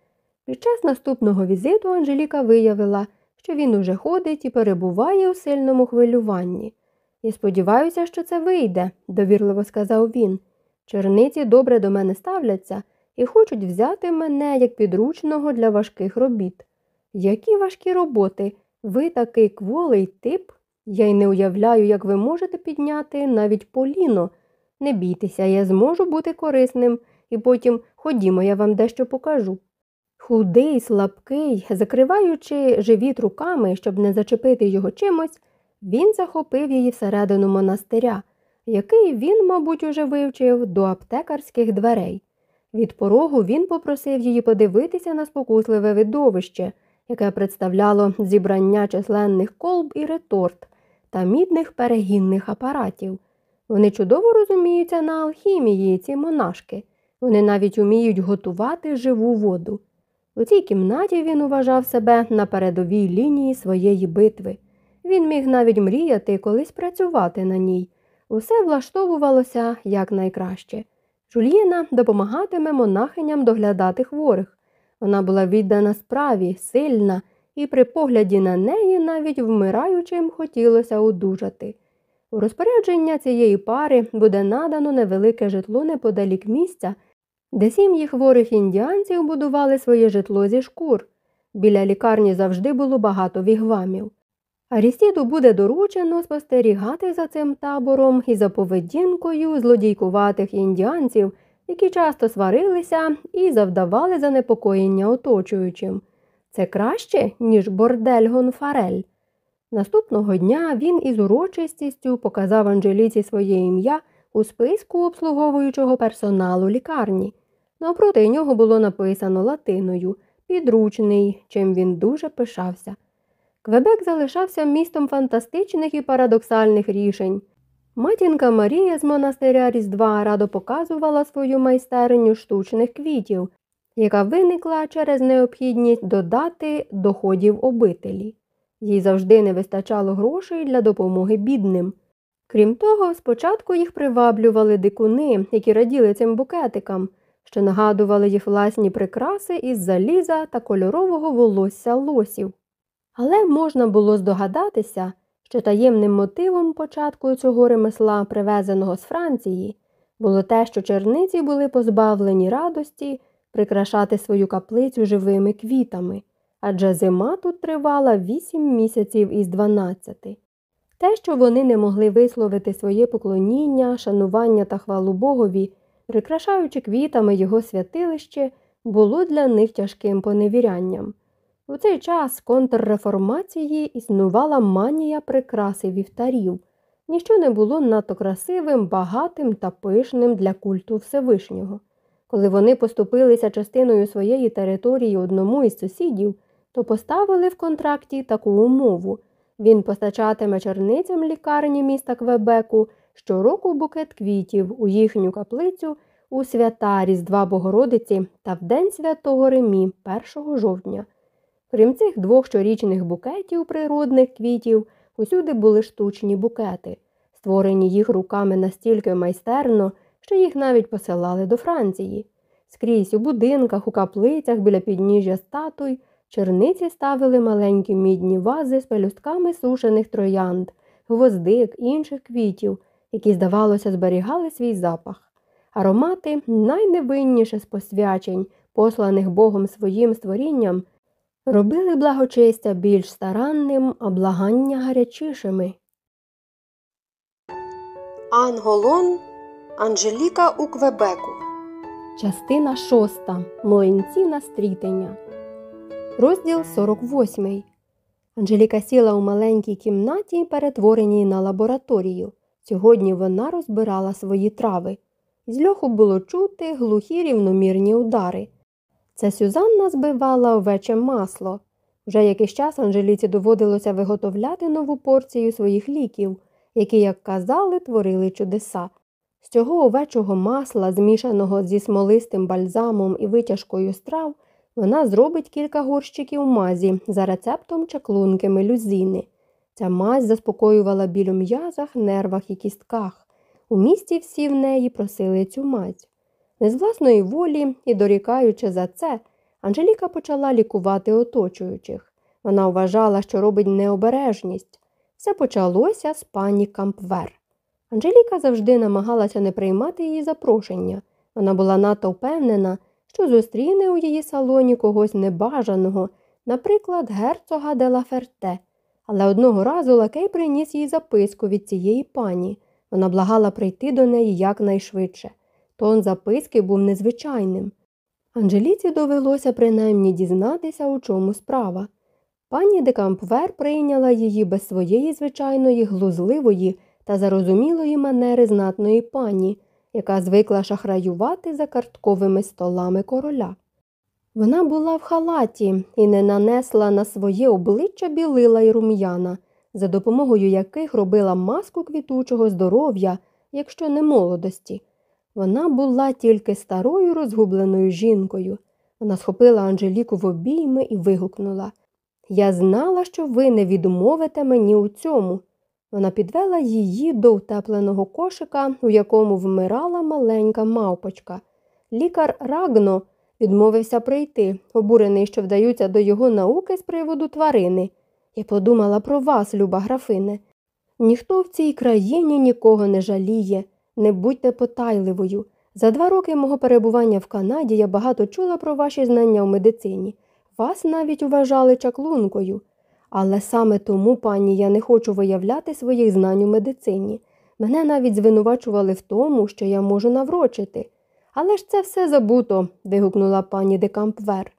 B: Під час наступного візиту Анжеліка виявила, що він уже ходить і перебуває у сильному хвилюванні. І сподіваюся, що це вийде, довірливо сказав він. Черниці добре до мене ставляться і хочуть взяти мене як підручного для важких робіт. Які важкі роботи? Ви такий кволий тип? Я й не уявляю, як ви можете підняти навіть поліно. Не бійтеся, я зможу бути корисним, і потім ходімо, я вам дещо покажу. Худий, слабкий, закриваючи живіт руками, щоб не зачепити його чимось, він захопив її всередину монастиря, який він, мабуть, уже вивчив до аптекарських дверей. Від порогу він попросив її подивитися на спокусливе видовище, яке представляло зібрання численних колб і реторт та мідних перегінних апаратів. Вони чудово розуміються на алхімії, ці монашки. Вони навіть уміють готувати живу воду. У цій кімнаті він уважав себе на передовій лінії своєї битви. Він міг навіть мріяти колись працювати на ній. Усе влаштовувалося якнайкраще. Жульєна допомагатиме монахиням доглядати хворих. Вона була віддана справі, сильна, і при погляді на неї навіть вмираючим хотілося одужати. У розпорядження цієї пари буде надано невелике житло неподалік місця, де сім'ї хворих індіанців будували своє житло зі шкур. Біля лікарні завжди було багато вігвамів. Арістіду буде доручено спостерігати за цим табором і за поведінкою злодійкуватих індіанців, які часто сварилися і завдавали занепокоєння оточуючим. Це краще, ніж бордель Гонфарель. Наступного дня він із урочистістю показав Анжеліці своє ім'я у списку обслуговуючого персоналу лікарні. Навпроти нього було написано латиною підручний, чим він дуже пишався. Квебек залишався містом фантастичних і парадоксальних рішень. Матінка Марія з монастиря Різдва радо показувала свою майстерню штучних квітів, яка виникла через необхідність додати доходів обителі. Їй завжди не вистачало грошей для допомоги бідним. Крім того, спочатку їх приваблювали дикуни, які раділи цим букетикам, що нагадували їх власні прикраси із заліза та кольорового волосся лосів. Але можна було здогадатися, що таємним мотивом початку цього ремесла, привезеного з Франції, було те, що черниці були позбавлені радості прикрашати свою каплицю живими квітами, адже зима тут тривала вісім місяців із дванадцяти. Те, що вони не могли висловити своє поклоніння, шанування та хвалу Богові, прикрашаючи квітами його святилище, було для них тяжким поневірянням. У цей час контрреформації існувала манія прикраси вівтарів. Ніщо не було надто красивим, багатим та пишним для культу Всевишнього. Коли вони поступилися частиною своєї території одному із сусідів, то поставили в контракті таку умову він постачатиме черницям лікарні міста Квебеку щороку букет квітів у їхню каплицю у свята Різдва Богородиці та в День Святого Ремі 1 жовтня. Крім цих двох щорічних букетів природних квітів, усюди були штучні букети, створені їх руками настільки майстерно, що їх навіть посилали до Франції. Скрізь у будинках, у каплицях біля підніжжя статуй черниці ставили маленькі мідні вази з пелюстками сушених троянд, гвоздик інших квітів, які, здавалося, зберігали свій запах. Аромати найневинніше з посвячень, посланих Богом своїм створінням, робили благочестя більш старанним, а благання гарячішими.
A: Анголон Анжеліка у Квебеку.
B: Частина шоста. Млинці на стрітення. Розділ 48. Анжеліка сіла у маленькій кімнаті, перетвореній на лабораторію. Сьогодні вона розбирала свої трави. З льоху було чути глухі рівномірні удари. Це Сюзанна збивала овече масло. Вже якийсь час Анжеліці доводилося виготовляти нову порцію своїх ліків, які, як казали, творили чудеса. З цього овечого масла, змішаного зі смолистим бальзамом і витяжкою страв, вона зробить кілька горщиків мазі за рецептом чаклунки мелюзіни. Ця мазь заспокоювала біль у м'язах, нервах і кістках. У місті всі в неї просили цю мазь. Не з власної волі і дорікаючи за це, Анжеліка почала лікувати оточуючих. Вона вважала, що робить необережність. Все почалося з пані Кампвер. Анжеліка завжди намагалася не приймати її запрошення. Вона була надто впевнена, що зустріне у її салоні когось небажаного, наприклад, герцога де Лаферте. Але одного разу лакей приніс їй записку від цієї пані. Вона благала прийти до неї якнайшвидше. Тон записки був незвичайним. Анжеліці довелося принаймні дізнатися, у чому справа. Пані де Кампвер прийняла її без своєї звичайної глузливої та зарозумілої манери знатної пані, яка звикла шахраювати за картковими столами короля. Вона була в халаті і не нанесла на своє обличчя білила й рум'яна, за допомогою яких робила маску квітучого здоров'я, якщо не молодості. Вона була тільки старою розгубленою жінкою. Вона схопила Анжеліку в обійми і вигукнула Я знала, що ви не відмовите мені у цьому. Вона підвела її до утепленого кошика, у якому вмирала маленька мавпочка. Лікар Рагно відмовився прийти, обурений, що вдаються до його науки з приводу тварини. Я подумала про вас, люба графине. Ніхто в цій країні нікого не жаліє, не будьте потайливою. За два роки мого перебування в Канаді я багато чула про ваші знання в медицині. Вас навіть вважали чаклункою. Але саме тому, пані, я не хочу виявляти своїх знань у медицині. Мене навіть звинувачували в тому, що я можу наврочити. Але ж це все забуто, вигукнула пані Декампвер.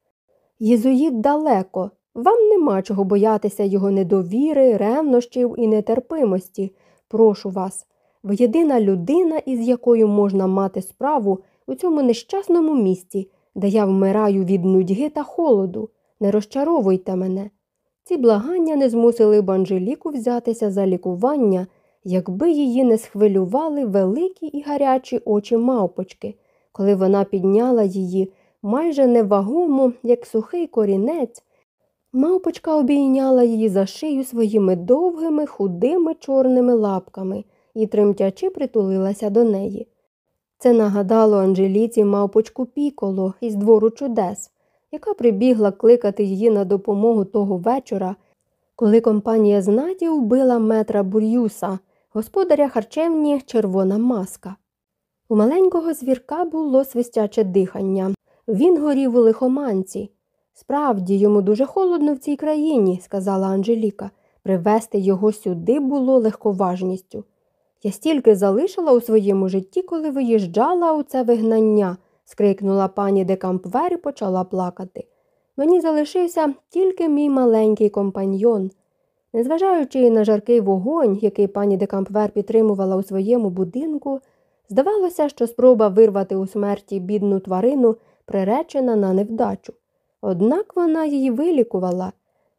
B: Єзуїт далеко. Вам нема чого боятися його недовіри, ревнощів і нетерпимості. Прошу вас. Ви єдина людина, із якою можна мати справу у цьому нещасному місці, де я вмираю від нудьги та холоду. Не розчаровуйте мене. Ці благання не змусили б Анжеліку взятися за лікування, якби її не схвилювали великі і гарячі очі мавпочки, коли вона підняла її, майже невагому, як сухий корінець. Мавпочка обійняла її за шию своїми довгими, худими чорними лапками і тремтячи притулилася до неї. Це нагадало Анжеліці мавпочку Піколо із двору чудес, яка прибігла кликати її на допомогу того вечора, коли компанія знаті вбила метра Бур'юса, господаря харчевні червона маска. У маленького звірка було свистяче дихання. Він горів у лихоманці. Справді, йому дуже холодно в цій країні, сказала Анжеліка. Привезти його сюди було легковажністю. Я стільки залишила у своєму житті, коли виїжджала у це вигнання, скрикнула пані де Кампвер і почала плакати. Мені залишився тільки мій маленький компаньйон. Незважаючи на жаркий вогонь, який пані де Кампвер підтримувала у своєму будинку, здавалося, що спроба вирвати у смерті бідну тварину приречена на невдачу. Однак вона її вилікувала.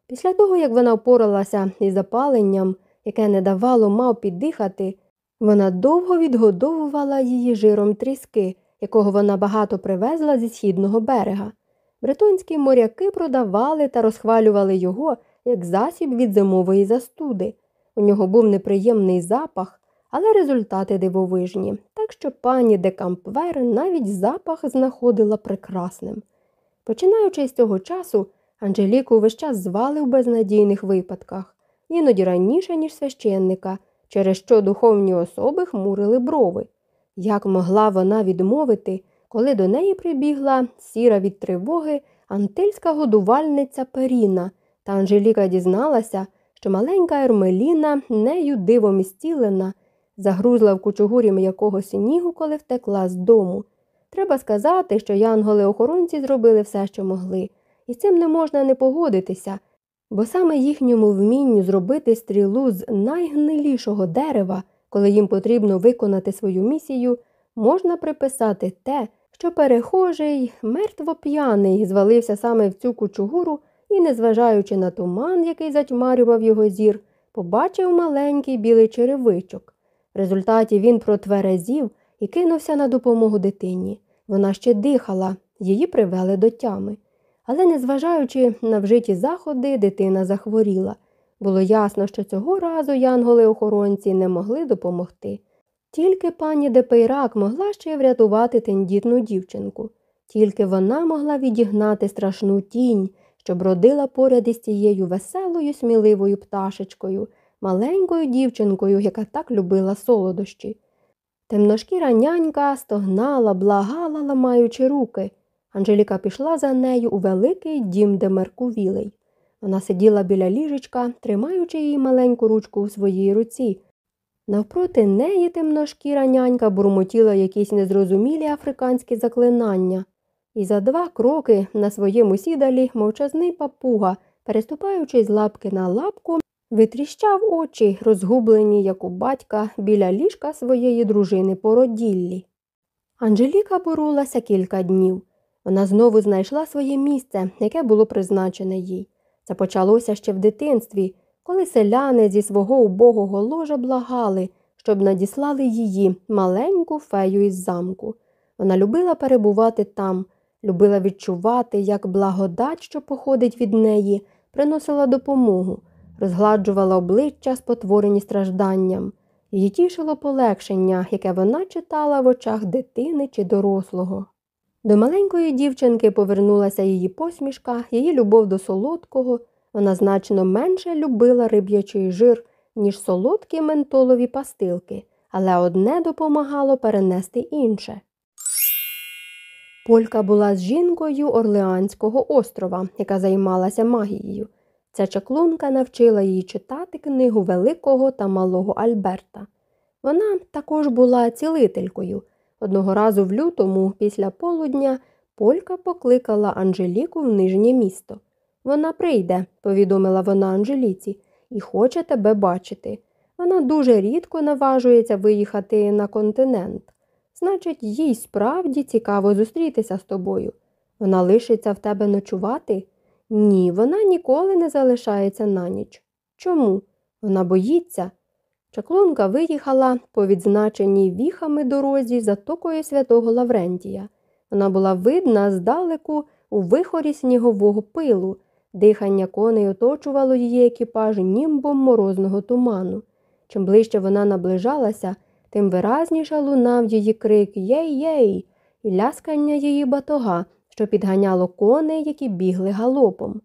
B: Після того, як вона впоралася із запаленням, яке не давало мав піддихати, вона довго відгодовувала її жиром тріски, якого вона багато привезла зі східного берега. Бретонські моряки продавали та розхвалювали його як засіб від зимової застуди. У нього був неприємний запах, але результати дивовижні, так що пані де Кампвер навіть запах знаходила прекрасним. Починаючи з цього часу, Анжеліку весь час звали в безнадійних випадках, іноді раніше, ніж священника, через що духовні особи хмурили брови. Як могла вона відмовити, коли до неї прибігла сіра від тривоги антильська годувальниця Періна, та Анжеліка дізналася, що маленька Ермеліна нею дивом істілена, загрузла в кучугурі м'якого снігу, коли втекла з дому. Треба сказати, що янголи-охоронці зробили все, що могли, і з цим не можна не погодитися, бо саме їхньому вмінню зробити стрілу з найгнилішого дерева, коли їм потрібно виконати свою місію, можна приписати те, що перехожий, мертво п'яний, звалився саме в цю кучугуру і, незважаючи на туман, який затьмарював його зір, побачив маленький білий черевичок. В результаті він протверезів і кинувся на допомогу дитині. Вона ще дихала, її привели до тями. Але, незважаючи на вжиті заходи, дитина захворіла. Було ясно, що цього разу янголи-охоронці не могли допомогти. Тільки пані Депейрак могла ще врятувати тендітну дівчинку, тільки вона могла відігнати страшну тінь, що бродила поряд із тією веселою, сміливою пташечкою, маленькою дівчинкою, яка так любила солодощі. Темношкіра нянька стогнала, благала, ламаючи руки. Анжеліка пішла за нею у великий дім де Меркувілей. Вона сиділа біля ліжечка, тримаючи її маленьку ручку у своїй руці. Навпроти неї темношкіра нянька бурмотіла якісь незрозумілі африканські заклинання. І за два кроки на своєму сідалі мовчазний папуга, переступаючи з лапки на лапку, витріщав очі, розгублені, як у батька, біля ліжка своєї дружини породіллі. Анжеліка боролася кілька днів. Вона знову знайшла своє місце, яке було призначене їй. Це почалося ще в дитинстві, коли селяни зі свого убогого ложа благали, щоб надіслали її маленьку фею із замку. Вона любила перебувати там, любила відчувати, як благодать, що походить від неї, приносила допомогу, розгладжувала обличчя, спотворені стражданням. Її тішило полегшення, яке вона читала в очах дитини чи дорослого. До маленької дівчинки повернулася її посмішка, її любов до солодкого. Вона значно менше любила риб'ячий жир, ніж солодкі ментолові пастилки, але одне допомагало перенести інше. Полька була з жінкою Орлеанського острова, яка займалася магією. Ця чаклунка навчила її читати книгу Великого та Малого Альберта. Вона також була цілителькою. Одного разу в лютому, після полудня, Полька покликала Анжеліку в нижнє місто. Вона прийде, повідомила вона Анжеліці, і хоче тебе бачити. Вона дуже рідко наважується виїхати на континент. Значить, їй справді цікаво зустрітися з тобою. Вона лишиться в тебе ночувати? Ні, вона ніколи не залишається на ніч. Чому? Вона боїться. Чаклунка виїхала по відзначеній віхами дорозі затокою святого Лаврентія. Вона була видна здалеку у вихорі снігового пилу. Дихання коней оточувало її екіпаж німбом морозного туману. Чим ближче вона наближалася, тим виразніше лунав її крик Єй-єй! і ляскання її батога, що підганяло коней, які бігли галопом.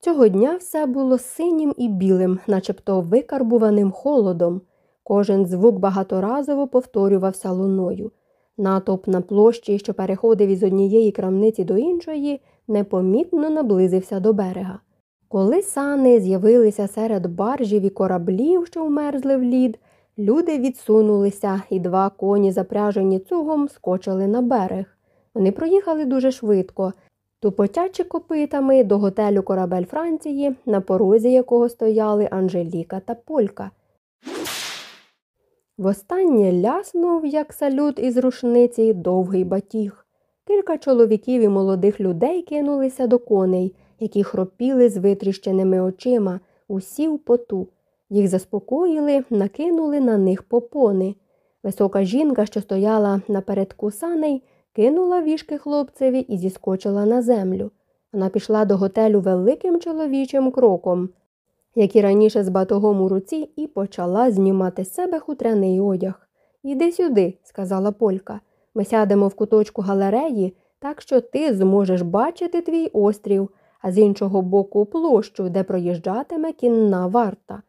B: Цього дня все було синім і білим, начебто викарбуваним холодом. Кожен звук багаторазово повторювався луною. Натовп на площі, що переходив із однієї крамниці до іншої, непомітно наблизився до берега. Коли сани з'явилися серед баржів і кораблів, що вмерзли в лід, люди відсунулися, і два коні, запряжені цугом, скочили на берег. Вони проїхали дуже швидко, тупотячи копитами до готелю корабель Франції, на порозі якого стояли Анжеліка та Полька. Востаннє ляснув, як салют із рушниці, довгий батіг. Кілька чоловіків і молодих людей кинулися до коней, які хропіли з витріщеними очима, усі в поту. Їх заспокоїли, накинули на них попони. Висока жінка, що стояла напередку саней, кинула вішки хлопцеві і зіскочила на землю. Вона пішла до готелю великим чоловічим кроком, як і раніше з батогом у руці, і почала знімати з себе хутряний одяг. Іди сюди, сказала Полька. Ми сядемо в куточку галереї, так що ти зможеш бачити твій острів, а з іншого боку площу, де проїжджатиме кінна варта.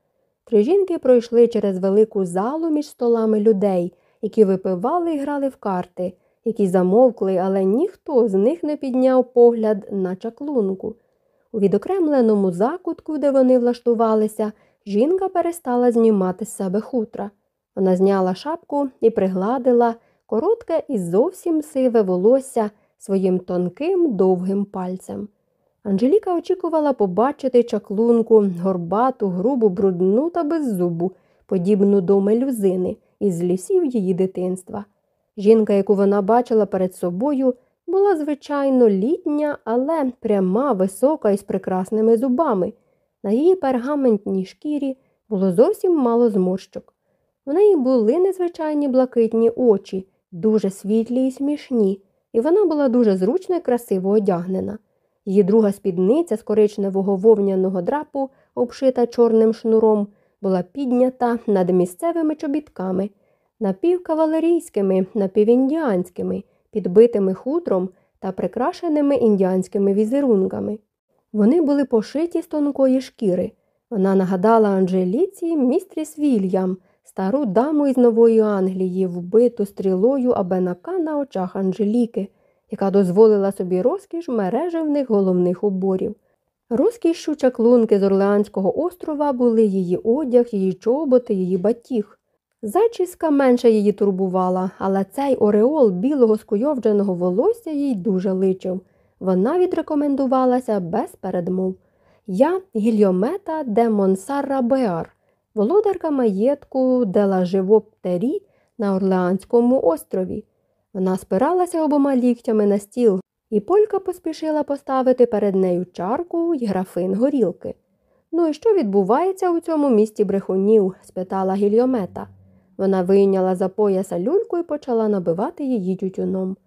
B: Три жінки пройшли через велику залу між столами людей, які випивали і грали в карти, які замовкли, але ніхто з них не підняв погляд на чаклунку. У відокремленому закутку, де вони влаштувалися, жінка перестала знімати з себе хутра. Вона зняла шапку і пригладила коротке і зовсім сиве волосся своїм тонким довгим пальцем. Анжеліка очікувала побачити чаклунку, горбату, грубу, брудну та беззубу, подібну до мелюзини із лісів її дитинства. Жінка, яку вона бачила перед собою, була, звичайно, літня, але пряма, висока і з прекрасними зубами. На її пергаментній шкірі було зовсім мало зморщок. У неї були незвичайні блакитні очі, дуже світлі і смішні, і вона була дуже зручно і красиво одягнена. Її друга спідниця з коричневого вовняного драпу, обшита чорним шнуром, була піднята над місцевими чобітками, напівкавалерійськими, напівіндіанськими, підбитими хутром та прикрашеними індіанськими візерунками. Вони були пошиті з тонкої шкіри. Вона нагадала Анжеліці містріс Вільям, стару даму із Нової Англії, вбиту стрілою абенака на очах Анжеліки, яка дозволила собі розкіш мережевних головних уборів. Розкішшю чаклунки з Орлеанського острова були її одяг, її чоботи, її батіг. Зачіска менше її турбувала, але цей ореол білого скуйовдженого волосся їй дуже личив. Вона відрекомендувалася без передмов. Я гільйомета де Монсарра Беар, володарка маєтку де ла Живоптері на Орлеанському острові. Вона спиралася обома ліктями на стіл, і Полька поспішила поставити перед нею чарку й графин горілки. Ну і що відбувається у цьому місті брехунів? спитала гільйомета. Вона вийняла за пояса люльку і почала набивати її тютюном.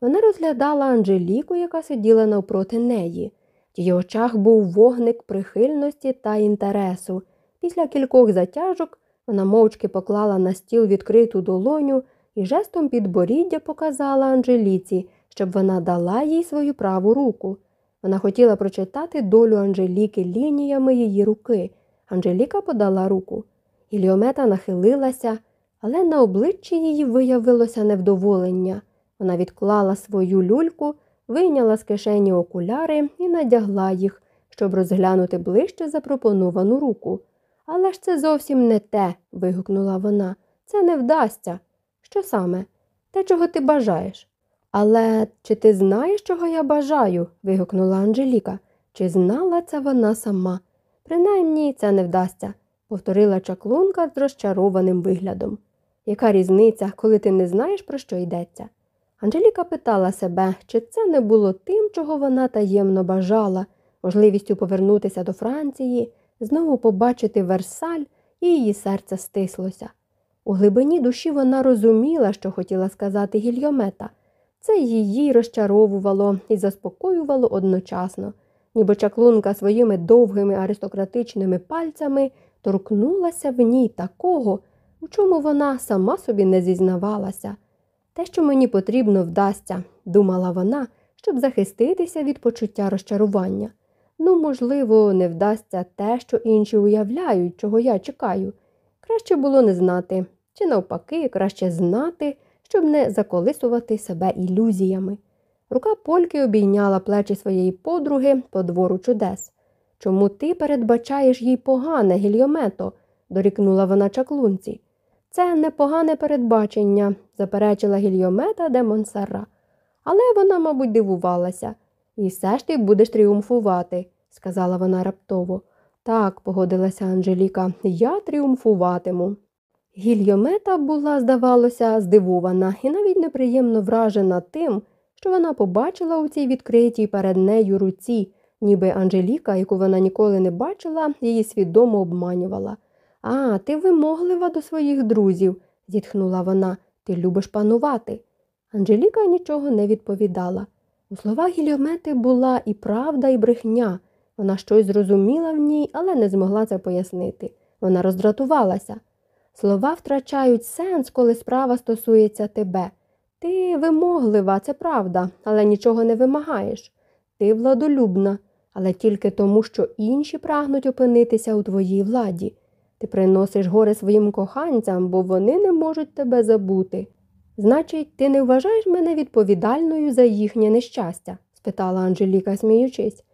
B: Вона розглядала Анжеліку, яка сиділа навпроти неї. В її очах був вогник прихильності та інтересу. Після кількох затяжок вона мовчки поклала на стіл відкриту долоню і жестом підборіддя показала Анжеліці, щоб вона дала їй свою праву руку. Вона хотіла прочитати долю Анжеліки лініями її руки. Анжеліка подала руку. Іліомета нахилилася, але на обличчі її виявилося невдоволення. Вона відклала свою люльку, вийняла з кишені окуляри і надягла їх, щоб розглянути ближче запропоновану руку. Але ж це зовсім не те, вигукнула вона. Це не вдасться. Що саме? Те, чого ти бажаєш? Але чи ти знаєш, чого я бажаю? вигукнула Анжеліка. Чи знала це вона сама? Принаймні це не вдасться, повторила чаклунка з розчарованим виглядом. Яка різниця, коли ти не знаєш, про що йдеться? Анжеліка питала себе, чи це не було тим, чого вона таємно бажала, можливістю повернутися до Франції, знову побачити Версаль, і її серце стислося. У глибині душі вона розуміла, що хотіла сказати гільйомета. Це її розчаровувало і заспокоювало одночасно, ніби чаклунка своїми довгими аристократичними пальцями торкнулася в ній такого, у чому вона сама собі не зізнавалася. Те, що мені потрібно, вдасться, думала вона, щоб захиститися від почуття розчарування. Ну, можливо, не вдасться те, що інші уявляють, чого я чекаю. Краще було не знати, чи навпаки, краще знати, щоб не заколисувати себе ілюзіями. Рука Польки обійняла плечі своєї подруги по двору чудес. Чому ти передбачаєш їй погане, гільйомето? дорікнула вона чаклунці. Це непогане передбачення, заперечила гільйомета де Монсерра. Але вона, мабуть, дивувалася. І все ж ти будеш тріумфувати, сказала вона раптово. Так, погодилася Анжеліка, я тріумфуватиму. Гільйомета була, здавалося, здивована і навіть неприємно вражена тим, що вона побачила у цій відкритій перед нею руці, ніби Анжеліка, яку вона ніколи не бачила, її свідомо обманювала. А, ти вимоглива до своїх друзів, зітхнула вона, ти любиш панувати. Анжеліка нічого не відповідала. У словах гільомети була і правда, і брехня. Вона щось зрозуміла в ній, але не змогла це пояснити. Вона роздратувалася. Слова втрачають сенс, коли справа стосується тебе. Ти вимоглива, це правда, але нічого не вимагаєш. Ти владолюбна, але тільки тому, що інші прагнуть опинитися у твоїй владі. Ти приносиш горе своїм коханцям, бо вони не можуть тебе забути. Значить, ти не вважаєш мене відповідальною за їхнє нещастя? спитала Анжеліка, сміючись.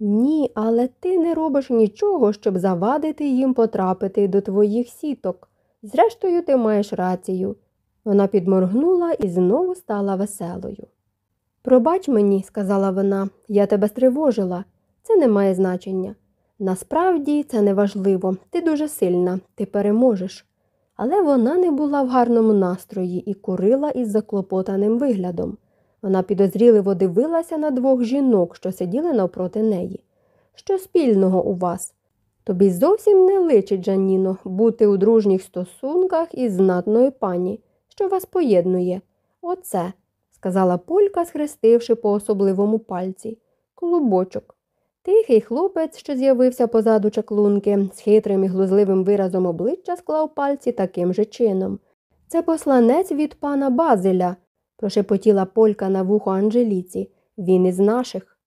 B: Ні, але ти не робиш нічого, щоб завадити їм потрапити до твоїх сіток. Зрештою, ти маєш рацію. Вона підморгнула і знову стала веселою. Пробач мені, сказала вона, я тебе стривожила. Це не має значення. Насправді це не важливо, ти дуже сильна, ти переможеш. Але вона не була в гарному настрої і курила із заклопотаним виглядом. Вона підозріливо дивилася на двох жінок, що сиділи навпроти неї. Що спільного у вас? Тобі зовсім не личить, Жаніно, бути у дружніх стосунках із знатною пані, що вас поєднує. Оце, сказала Полька, схрестивши по особливому пальці. Клубочок. Тихий хлопець, що з'явився позаду чаклунки, з хитрим і глузливим виразом обличчя склав пальці таким же чином. Це посланець від пана Базеля, прошепотіла Полька на вухо Анжеліці. Він із наших.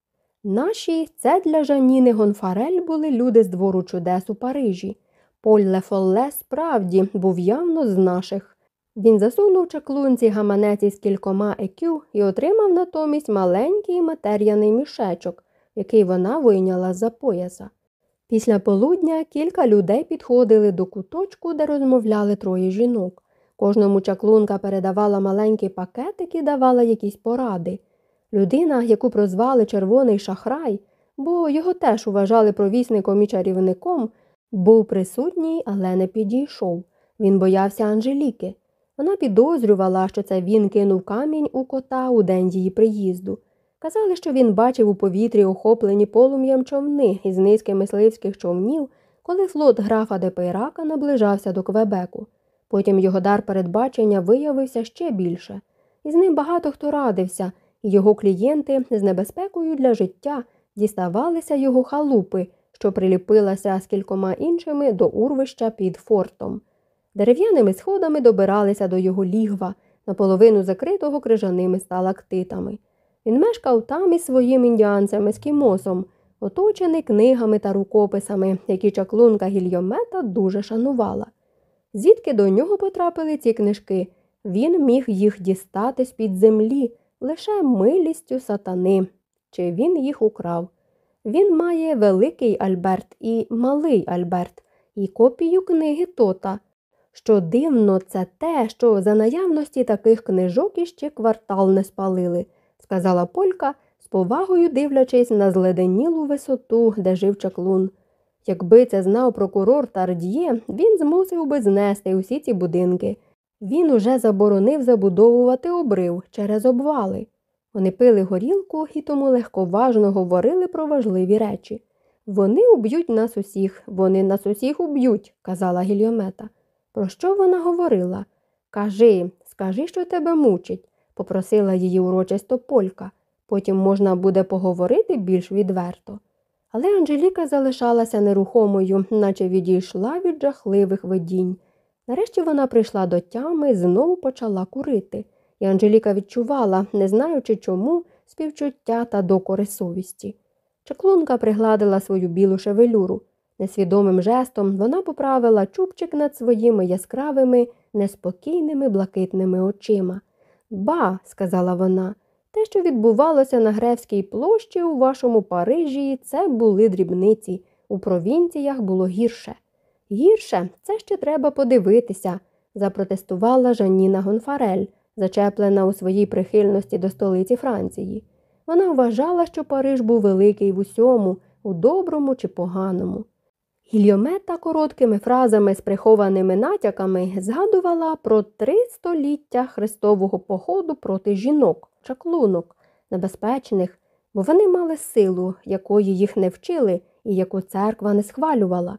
B: Наші це для Жаніни Гонфарель були люди з двору чудес у Парижі. Поль Лефолле справді був явно з наших. Він засунув чаклунці гаманець із кількома екю і отримав натомість маленький матер'яний мішечок, який вона вийняла з-за пояса. Після полудня кілька людей підходили до куточку, де розмовляли троє жінок. Кожному чаклунка передавала маленький пакетик і давала якісь поради. Людина, яку прозвали Червоний шахрай, бо його теж вважали провісником і чарівником, був присутній, але не підійшов. Він боявся Анжеліки. Вона підозрювала, що це він кинув камінь у кота у день її приїзду. Казали, що він бачив у повітрі охоплені полум'ям човни із низки мисливських човнів, коли флот графа Депейрака наближався до Квебеку. Потім його дар передбачення виявився ще більше. Із ним багато хто радився, і його клієнти з небезпекою для життя діставалися його халупи, що приліпилася з кількома іншими до урвища під фортом. Дерев'яними сходами добиралися до його лігва, наполовину закритого крижаними сталактитами. Він мешкав там із своїм індіанцем ескімосом, оточений книгами та рукописами, які чаклунка гільйомета дуже шанувала. Звідки до нього потрапили ці книжки, він міг їх дістати з під землі лише милістю сатани. Чи він їх украв? Він має великий Альберт і малий Альберт, і копію книги Тота. Що дивно, це те, що за наявності таких книжок іще квартал не спалили сказала Полька, з повагою дивлячись на зледенілу висоту, де жив чаклун. Якби це знав прокурор Тард'є, він змусив би знести усі ці будинки. Він уже заборонив забудовувати обрив через обвали. Вони пили горілку і тому легковажно говорили про важливі речі. Вони уб'ють нас усіх, вони нас усіх уб'ють, казала гільйомета. Про що вона говорила? Кажи, скажи, що тебе мучить. Попросила її урочисто полька. Потім можна буде поговорити більш відверто. Але Анжеліка залишалася нерухомою, наче відійшла від жахливих видінь. Нарешті вона прийшла до тями і знову почала курити, і Анжеліка відчувала, не знаючи чому, співчуття та докори совісті. Чаклунка пригладила свою білу шевелюру. Несвідомим жестом вона поправила чубчик над своїми яскравими, неспокійними блакитними очима. Ба, сказала вона, те, що відбувалося на Гревській площі у вашому Парижі, це були дрібниці. У провінціях було гірше. Гірше, це ще треба подивитися, запротестувала Жанніна Гонфарель, зачеплена у своїй прихильності до столиці Франції. Вона вважала, що Париж був великий в усьому, у доброму чи поганому. Гільйомета короткими фразами з прихованими натяками згадувала про три століття хрестового походу проти жінок, чаклунок, небезпечних, бо вони мали силу, якої їх не вчили і яку церква не схвалювала.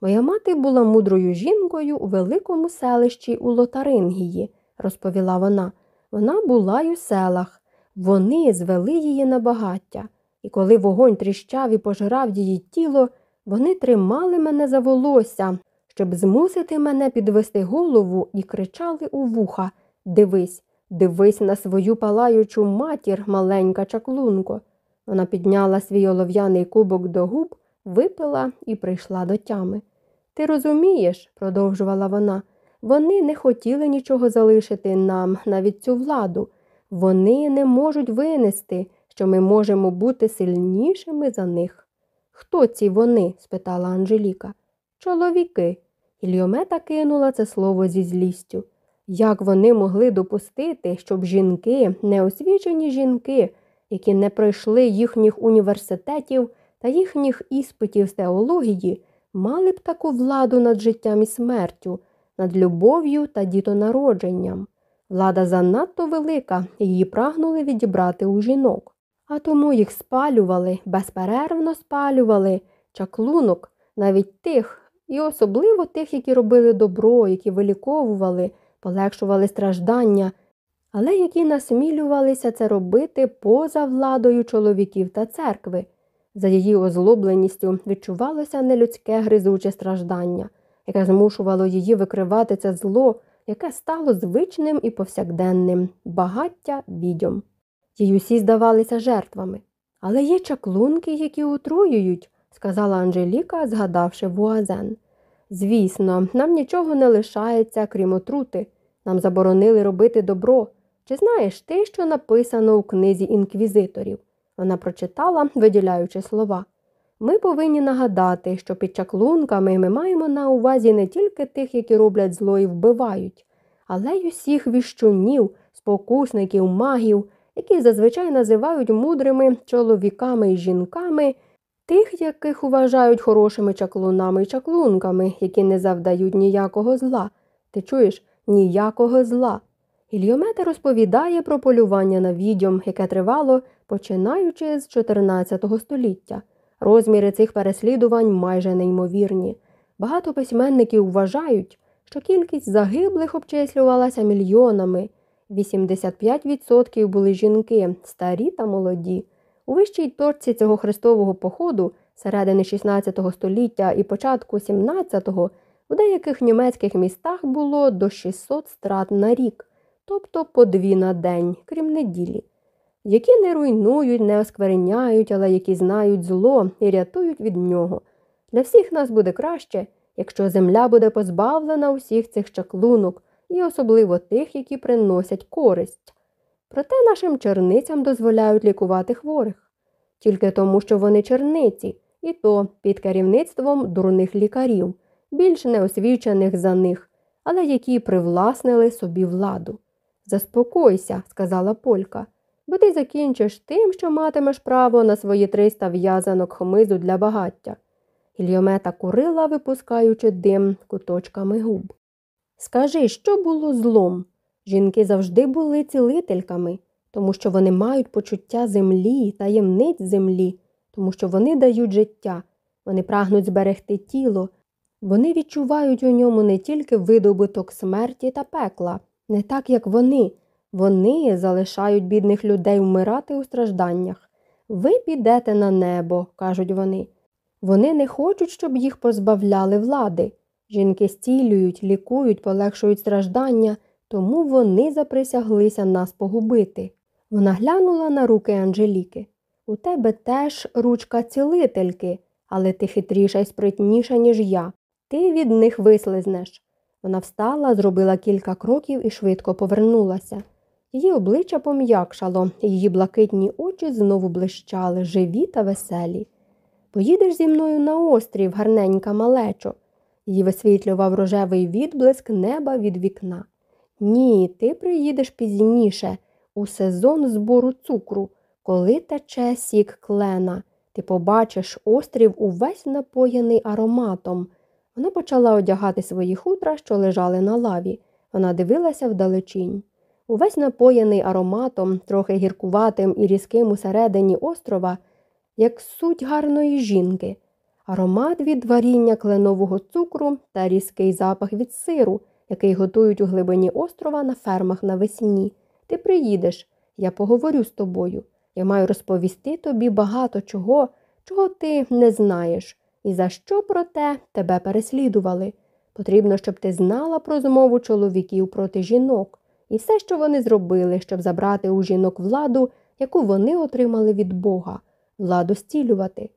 B: Моя мати була мудрою жінкою у великому селищі у Лотарингії, розповіла вона. Вона була й у селах. Вони звели її на багаття, і коли вогонь тріщав і пожирав її тіло, вони тримали мене за волосся, щоб змусити мене підвести голову і кричали у вуха Дивись, дивись на свою палаючу матір, маленька чаклунко. Вона підняла свій олов'яний кубок до губ, випила і прийшла до тями. Ти розумієш, продовжувала вона, вони не хотіли нічого залишити нам, навіть цю владу. Вони не можуть винести, що ми можемо бути сильнішими за них. Хто ці вони? спитала Анжеліка. Чоловіки. Ільйомета кинула це слово зі злістю. Як вони могли допустити, щоб жінки, неосвічені жінки, які не пройшли їхніх університетів та їхніх іспитів з теології, мали б таку владу над життям і смертю, над любов'ю та дітонародженням? Влада занадто велика, її прагнули відібрати у жінок. А тому їх спалювали, безперервно спалювали, чаклунок, навіть тих, і особливо тих, які робили добро, які виліковували, полегшували страждання, але які насмілювалися це робити поза владою чоловіків та церкви. За її озлобленістю відчувалося нелюдське гризуче страждання, яке змушувало її викривати це зло, яке стало звичним і повсякденним багаття відьом. Їй усі здавалися жертвами. Але є чаклунки, які отруюють, сказала Анжеліка, згадавши вуазен. Звісно, нам нічого не лишається, крім отрути. Нам заборонили робити добро. Чи знаєш ти, що написано у книзі інквізиторів? Вона прочитала, виділяючи слова. Ми повинні нагадати, що під чаклунками ми маємо на увазі не тільки тих, які роблять зло і вбивають, але й усіх віщунів, спокусників, магів, які зазвичай називають мудрими чоловіками і жінками, тих, яких вважають хорошими чаклунами і чаклунками, які не завдають ніякого зла. Ти чуєш ніякого зла. Ільйомета розповідає про полювання на відьом, яке тривало починаючи з 14 століття. Розміри цих переслідувань майже неймовірні. Багато письменників вважають, що кількість загиблих обчислювалася мільйонами. 85% були жінки, старі та молоді. У вищій точці цього хрестового походу, середини 16 століття і початку 17-го, у деяких німецьких містах було до 600 страт на рік, тобто по дві на день, крім неділі, які не руйнують, не оскверняють, але які знають зло і рятують від нього. Для всіх нас буде краще, якщо земля буде позбавлена усіх цих чаклунок і особливо тих, які приносять користь. Проте нашим черницям дозволяють лікувати хворих, тільки тому, що вони черниці, і то під керівництвом дурних лікарів, більш неосвічених за них, але які привласнили собі владу. Заспокойся, сказала Полька, бо ти закінчиш тим, що матимеш право на свої 300 в'язанок хмизу для багаття. Ільйомета курила, випускаючи дим куточками губ. Скажи, що було злом? Жінки завжди були цілительками, тому що вони мають почуття землі, таємниць землі, тому що вони дають життя, вони прагнуть зберегти тіло, вони відчувають у ньому не тільки видобуток смерті та пекла, не так, як вони. Вони залишають бідних людей вмирати у стражданнях. Ви підете на небо, кажуть вони. Вони не хочуть, щоб їх позбавляли влади. Жінки стілюють, лікують, полегшують страждання, тому вони заприсяглися нас погубити. Вона глянула на руки Анжеліки. У тебе теж ручка цілительки, але ти хитріша й спритніша, ніж я. Ти від них вислизнеш. Вона встала, зробила кілька кроків і швидко повернулася. Її обличчя пом'якшало, її блакитні очі знову блищали, живі та веселі. Поїдеш зі мною на острів, гарненька малечо. Її висвітлював рожевий відблиск неба від вікна. Ні, ти приїдеш пізніше, у сезон збору цукру, коли тече сік клена. Ти побачиш острів увесь напоєний ароматом. Вона почала одягати свої хутра, що лежали на лаві. Вона дивилася вдалечінь. Увесь напоєний ароматом, трохи гіркуватим і різким усередині острова, як суть гарної жінки, аромат від варіння кленового цукру та різкий запах від сиру, який готують у глибині острова на фермах навесні. Ти приїдеш, я поговорю з тобою. Я маю розповісти тобі багато чого, чого ти не знаєш, і за що проте тебе переслідували. Потрібно, щоб ти знала про змову чоловіків проти жінок і все, що вони зробили, щоб забрати у жінок владу, яку вони отримали від Бога, владу стілювати.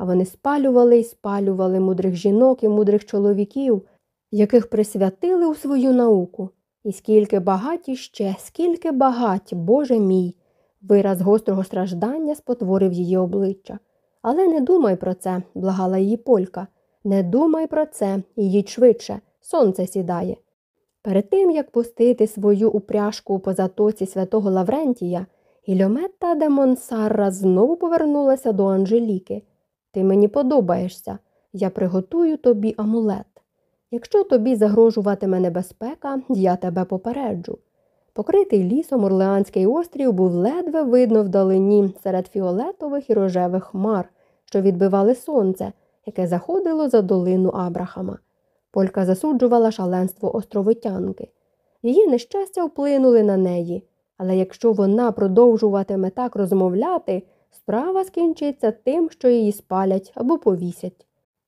B: А вони спалювали і спалювали мудрих жінок і мудрих чоловіків, яких присвятили у свою науку. І скільки багаті ще, скільки багать, Боже мій. Вираз гострого страждання спотворив її обличчя. Але не думай про це, благала її полька. Не думай про це, і їдь швидше, сонце сідає. Перед тим, як пустити свою упряжку по затоці святого Лаврентія, Гільометта де Монсарра знову повернулася до Анжеліки. Ти мені подобаєшся, я приготую тобі амулет. Якщо тобі загрожуватиме небезпека, я тебе попереджу. Покритий лісом Орлеанський острів був ледве видно вдалині серед фіолетових і рожевих хмар, що відбивали сонце, яке заходило за долину Абрахама. Полька засуджувала шаленство островитянки. Її нещастя вплинули на неї, але якщо вона продовжуватиме так розмовляти, справа скінчиться тим, що її спалять або повісять.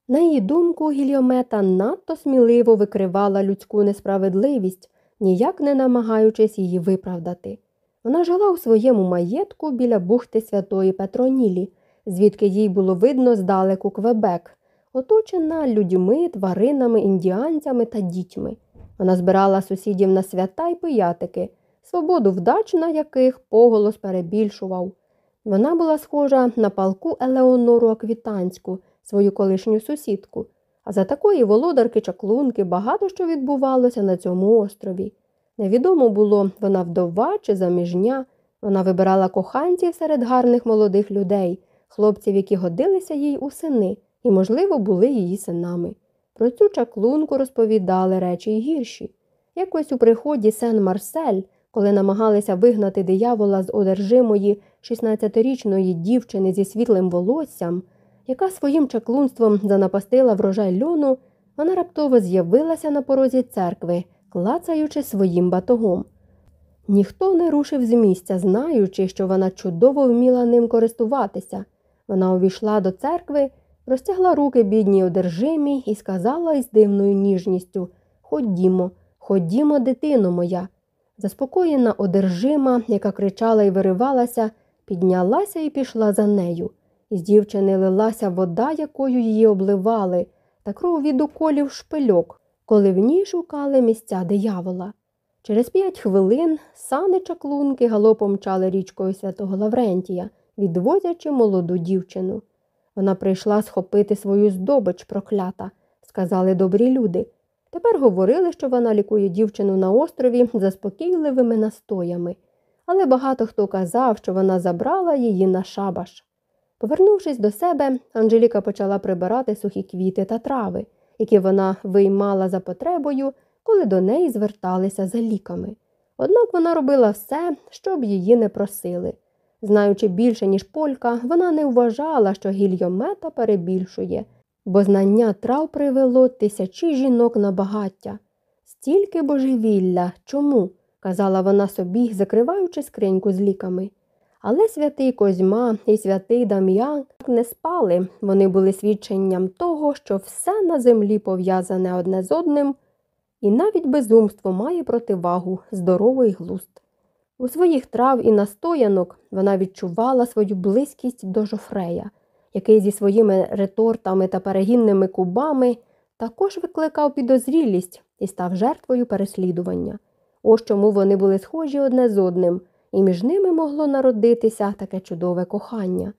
B: На її думку, гільйомета надто сміливо викривала людську несправедливість, ніяк не намагаючись її виправдати. Вона жила у своєму маєтку біля бухти Святої Петронілі, звідки їй було видно здалеку Квебек, оточена людьми, тваринами, індіанцями та дітьми. Вона збирала сусідів на свята й пиятики, свободу вдач на яких поголос перебільшував. Вона була схожа на палку Елеонору Аквітанську, свою колишню сусідку, а за такої володарки чаклунки багато що відбувалося на цьому острові. Невідомо було, вона вдова чи заміжня. Вона вибирала коханців серед гарних молодих людей, хлопців, які годилися їй у сини і, можливо, були її синами. Про цю чаклунку розповідали речі й гірші. Якось у приході Сен Марсель, коли намагалися вигнати диявола з одержимої 16-річної дівчини зі світлим волоссям, яка своїм чаклунством занапастила врожай льону, вона раптово з'явилася на порозі церкви, клацаючи своїм батогом. Ніхто не рушив з місця, знаючи, що вона чудово вміла ним користуватися. Вона увійшла до церкви, розтягла руки бідній одержимій і сказала із дивною ніжністю Ходімо, ходімо, дитино моя. Заспокоєна одержима, яка кричала і виривалася, піднялася і пішла за нею. Із дівчини лилася вода, якою її обливали, та кров від уколів шпильок, коли в ній шукали місця диявола. Через п'ять хвилин сани чаклунки галопом мчали річкою святого Лаврентія, відвозячи молоду дівчину. Вона прийшла схопити свою здобич проклята, сказали добрі люди. Тепер говорили, що вона лікує дівчину на острові заспокійливими настоями, але багато хто казав, що вона забрала її на шабаш. Повернувшись до себе, Анжеліка почала прибирати сухі квіти та трави, які вона виймала за потребою, коли до неї зверталися за ліками. Однак вона робила все, щоб її не просили. Знаючи більше, ніж полька, вона не вважала, що гільйомета перебільшує, бо знання трав привело тисячі жінок на багаття. Стільки божевілля. Чому? казала вона собі, закриваючи скриньку з ліками. Але святий Козьма і святий Дам'ян не спали. Вони були свідченням того, що все на землі пов'язане одне з одним, і навіть безумство має противагу здоровий глузд. У своїх трав і настоянок вона відчувала свою близькість до Жофрея, який зі своїми ретортами та перегінними кубами також викликав підозрілість і став жертвою переслідування. Ось чому вони були схожі одне з одним, і між ними могло народитися таке чудове кохання.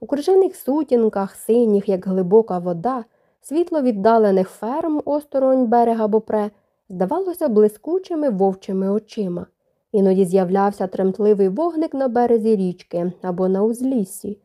B: У крижаних сутінках, синіх, як глибока вода, світло віддалених ферм осторонь берега Бопре здавалося блискучими вовчими очима. Іноді з'являвся тремтливий вогник на березі річки або на узліссі.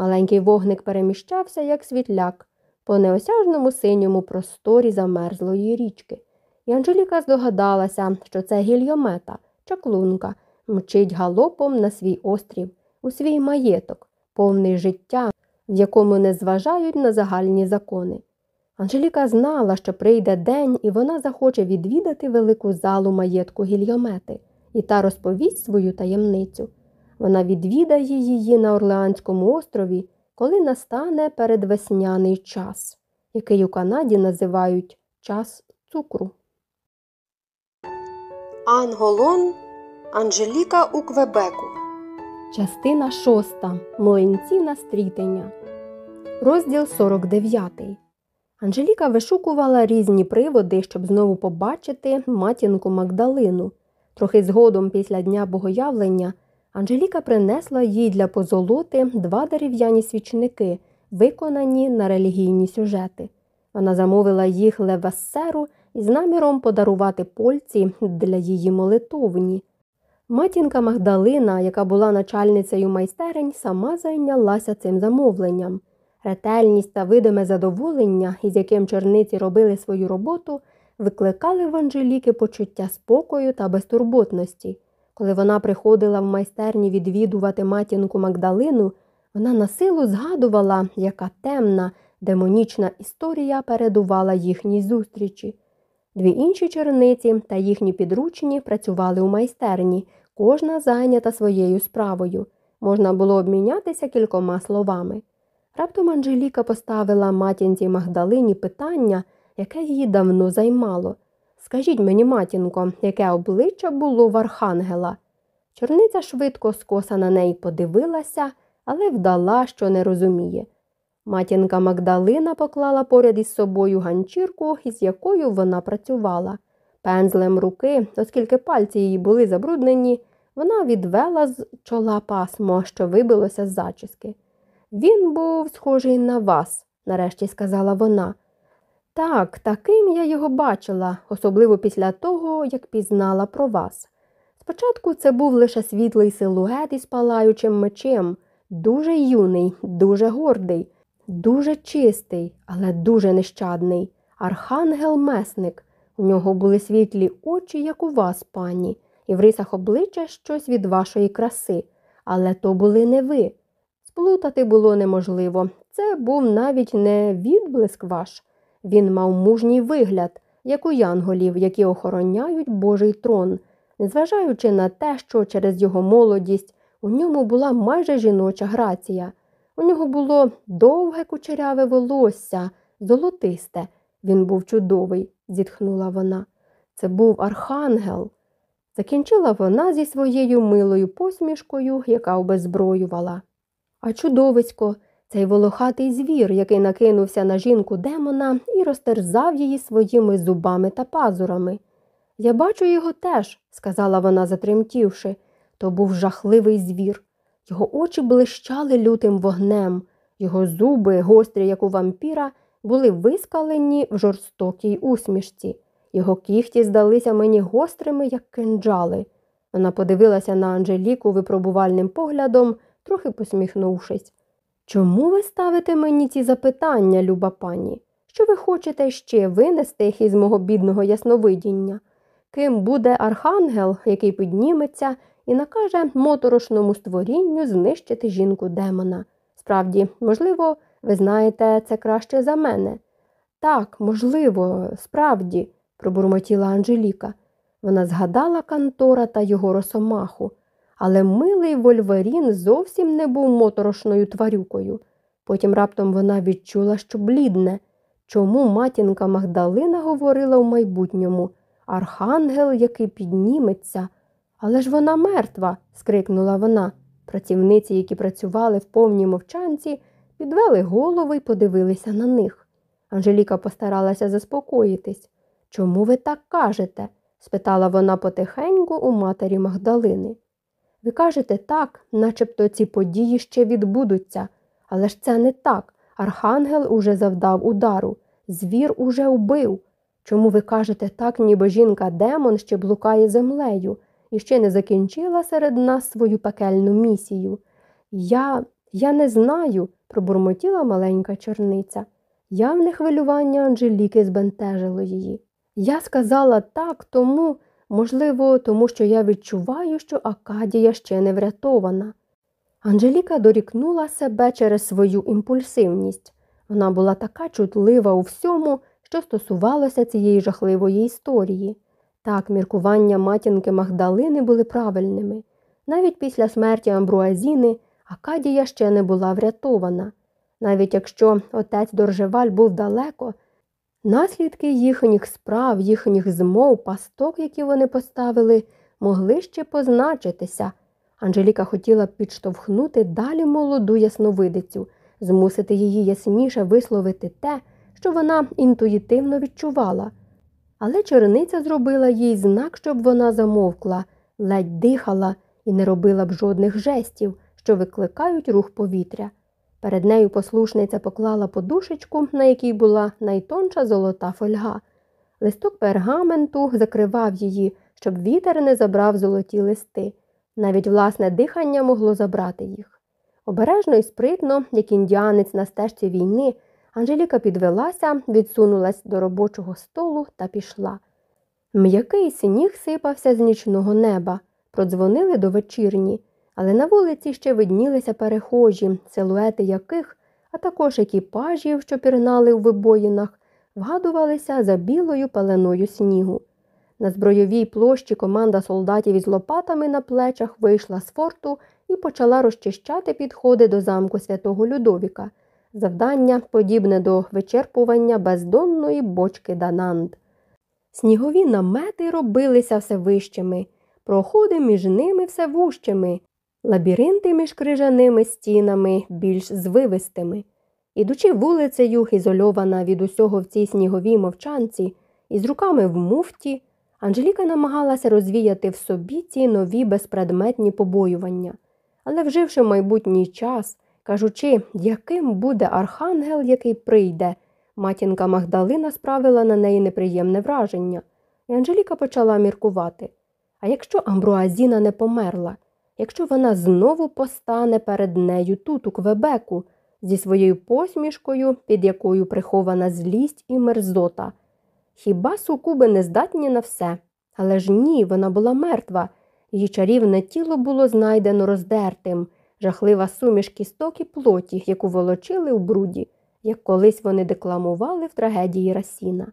B: Маленький вогник переміщався, як світляк, по неосяжному синьому просторі замерзлої річки. І Анжеліка здогадалася, що це гільйомета, чаклунка, мчить галопом на свій острів, у свій маєток, повний життя, в якому не зважають на загальні закони. Анжеліка знала, що прийде день, і вона захоче відвідати велику залу маєтку гільйомети, і та розповість свою таємницю. Вона відвідає її на Орлеанському острові, коли настане передвесняний час, який у Канаді називають час цукру.
A: Анголон Анжеліка у Квебеку.
B: Частина 6. Млинці на стрітення. Розділ 49. Анжеліка вишукувала різні приводи, щоб знову побачити матінку Магдалину. Трохи згодом після дня богоявлення Анжеліка принесла їй для позолоти два дерев'яні свічники, виконані на релігійні сюжети. Вона замовила їх левессеру із наміром подарувати польці для її молитовні. Матінка Магдалина, яка була начальницею майстерень, сама зайнялася цим замовленням. Ретельність та видиме задоволення, із яким черниці робили свою роботу, викликали в Анжеліки почуття спокою та безтурботності. Коли вона приходила в майстерні відвідувати матінку Магдалину, вона на силу згадувала, яка темна, демонічна історія передувала їхній зустрічі. Дві інші черниці та їхні підручні працювали у майстерні, кожна зайнята своєю справою. Можна було обмінятися кількома словами. Раптом Анжеліка поставила матінці Магдалині питання, яке її давно займало. Скажіть мені, матінко, яке обличчя було в архангела? Чорниця швидко скоса на неї подивилася, але вдала, що не розуміє. Матінка Магдалина поклала поряд із собою ганчірку, із якою вона працювала. Пензлем руки, оскільки пальці її були забруднені, вона відвела з чола пасмо, що вибилося з зачіски. Він був схожий на вас, нарешті сказала вона. Так, таким я його бачила, особливо після того, як пізнала про вас. Спочатку це був лише світлий силует із палаючим мечем, дуже юний, дуже гордий, дуже чистий, але дуже нещадний. Архангел месник. У нього були світлі очі, як у вас, пані, і в рисах обличчя щось від вашої краси, але то були не ви. Сплутати було неможливо. Це був навіть не відблиск ваш. Він мав мужній вигляд, як у янголів, які охороняють Божий трон, незважаючи на те, що через його молодість у ньому була майже жіноча грація. У нього було довге кучеряве волосся, золотисте. Він був чудовий, зітхнула вона. Це був архангел. Закінчила вона зі своєю милою посмішкою, яка обезброювала. А чудовисько, цей волохатий звір, який накинувся на жінку демона і розтерзав її своїми зубами та пазурами. Я бачу його теж, сказала вона, затремтівши. То був жахливий звір. Його очі блищали лютим вогнем, його зуби, гострі, як у вампіра, були вискалені в жорстокій усмішці. Його кіхті здалися мені гострими, як кинджали. Вона подивилася на Анжеліку випробувальним поглядом, трохи посміхнувшись. Чому ви ставите мені ці запитання, люба пані? Що ви хочете ще винести їх із мого бідного ясновидіння? Ким буде архангел, який підніметься і накаже моторошному створінню знищити жінку демона? Справді, можливо, ви знаєте це краще за мене. Так, можливо, справді, пробурмотіла Анжеліка. Вона згадала Кантора та його росомаху, але милий Вольверін зовсім не був моторошною тварюкою. Потім раптом вона відчула, що блідне. Чому матінка Магдалина говорила в майбутньому Архангел, який підніметься. Але ж вона мертва. скрикнула вона. Працівниці, які працювали в повній мовчанці, підвели голови й подивилися на них. Анжеліка постаралася заспокоїтись. Чому ви так кажете? спитала вона потихеньку у матері Магдалини. Ви кажете так, начебто ці події ще відбудуться, але ж це не так. Архангел уже завдав удару, звір уже убив. Чому ви кажете так, ніби жінка демон ще блукає землею і ще не закінчила серед нас свою пекельну місію? Я я не знаю, пробурмотіла маленька чорниця. Явне хвилювання Анжеліки збентежило її. Я сказала так, тому, можливо, тому що я відчуваю, що Акадія ще не врятована. Анжеліка дорікнула себе через свою імпульсивність. Вона була така чутлива у всьому, що стосувалося цієї жахливої історії. Так, міркування матінки Магдалини були правильними. Навіть після смерті Амбруазіни Акадія ще не була врятована. Навіть якщо отець Доржеваль був далеко, наслідки їхніх справ, їхніх змов, пасток, які вони поставили, могли ще позначитися. Анжеліка хотіла підштовхнути далі молоду ясновидицю, змусити її ясніше висловити те, що вона інтуїтивно відчувала. Але черниця зробила їй знак, щоб вона замовкла, ледь дихала і не робила б жодних жестів, що викликають рух повітря. Перед нею послушниця поклала подушечку, на якій була найтонша золота фольга. Листок пергаменту закривав її, щоб вітер не забрав золоті листи. Навіть власне дихання могло забрати їх. Обережно і спритно, як індіанець на стежці війни, Анжеліка підвелася, відсунулась до робочого столу та пішла. М'який сніг сипався з нічного неба, продзвонили до вечірні, але на вулиці ще виднілися перехожі, силуети яких, а також екіпажів, що пірнали у вибоїнах, вгадувалися за білою паленою снігу. На збройовій площі команда солдатів із лопатами на плечах вийшла з форту і почала розчищати підходи до замку святого Людовіка. Завдання подібне до вичерпування бездонної бочки Дананд. Снігові намети робилися все вищими, проходи між ними все вущими, лабіринти між крижаними стінами більш звивистими. Ідучи вулицею, ізольована від усього в цій сніговій мовчанці, із руками в муфті, Анжеліка намагалася розвіяти в собі ці нові безпредметні побоювання, але, вживши майбутній час, кажучи, яким буде архангел, який прийде, матінка Магдалина справила на неї неприємне враження, і Анжеліка почала міркувати. А якщо Амбруазіна не померла, якщо вона знову постане перед нею тут, у Квебеку, зі своєю посмішкою, під якою прихована злість і мерзота. Хіба сукуби не здатні на все? Але ж ні, вона була мертва, її чарівне тіло було знайдено роздертим, жахлива суміш кісток і плоті, яку волочили у бруді, як колись вони декламували в трагедії Расіна.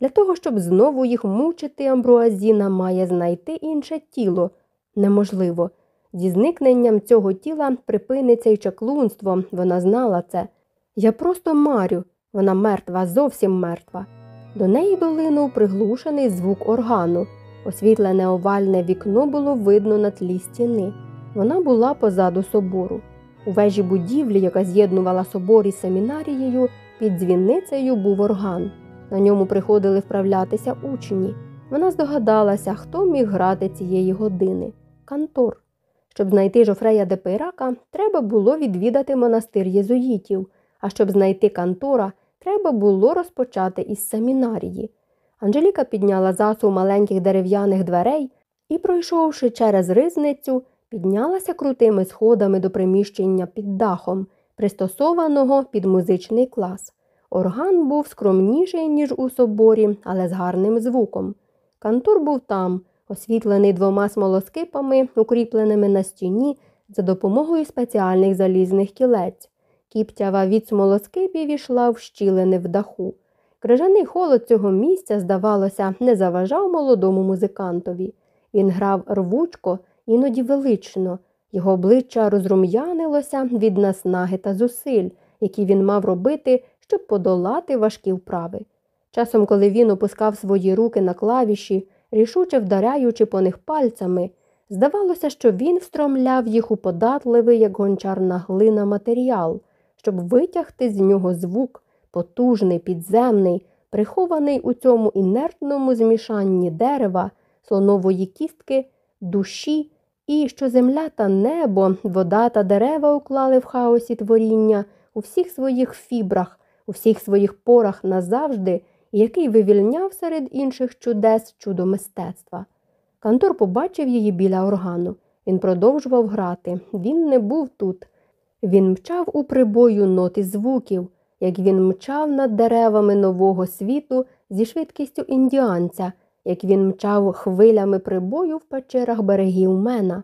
B: Для того, щоб знову їх мучити, Амбруазіна має знайти інше тіло. Неможливо. Зі зникненням цього тіла припиниться й чаклунство, вона знала це. Я просто марю, вона мертва, зовсім мертва. До неї долинув приглушений звук органу. Освітлене овальне вікно було видно на тлі стіни. Вона була позаду собору. У вежі будівлі, яка з'єднувала собор із семінарією, під дзвіницею був орган. На ньому приходили вправлятися учні. Вона здогадалася, хто міг грати цієї години кантор. Щоб знайти Жофрея де Пейрака, треба було відвідати монастир єзуїтів, а щоб знайти кантора, треба було розпочати із семінарії. Анжеліка підняла засу маленьких дерев'яних дверей і, пройшовши через ризницю, піднялася крутими сходами до приміщення під дахом, пристосованого під музичний клас. Орган був скромніший, ніж у соборі, але з гарним звуком. Кантор був там, освітлений двома смолоскипами, укріпленими на стіні за допомогою спеціальних залізних кілець. Кіптява від смолоскипів ішла в щілини в даху. Крижаний холод цього місця, здавалося, не заважав молодому музикантові. Він грав рвучко, іноді велично. Його обличчя розрум'янилося від наснаги та зусиль, які він мав робити, щоб подолати важкі вправи. Часом, коли він опускав свої руки на клавіші, рішуче вдаряючи по них пальцями, здавалося, що він встромляв їх у податливий, як гончарна глина, матеріал, щоб витягти з нього звук, потужний, підземний, прихований у цьому інертному змішанні дерева, слонової кістки, душі, і що земля та небо, вода та дерева уклали в хаосі творіння у всіх своїх фібрах, у всіх своїх порах назавжди, який вивільняв серед інших чудес чудо мистецтва. Кантор побачив її біля органу. Він продовжував грати. Він не був тут. Він мчав у прибою ноти звуків, як він мчав над деревами нового світу зі швидкістю індіанця, як він мчав хвилями прибою в печерах берегів Мена.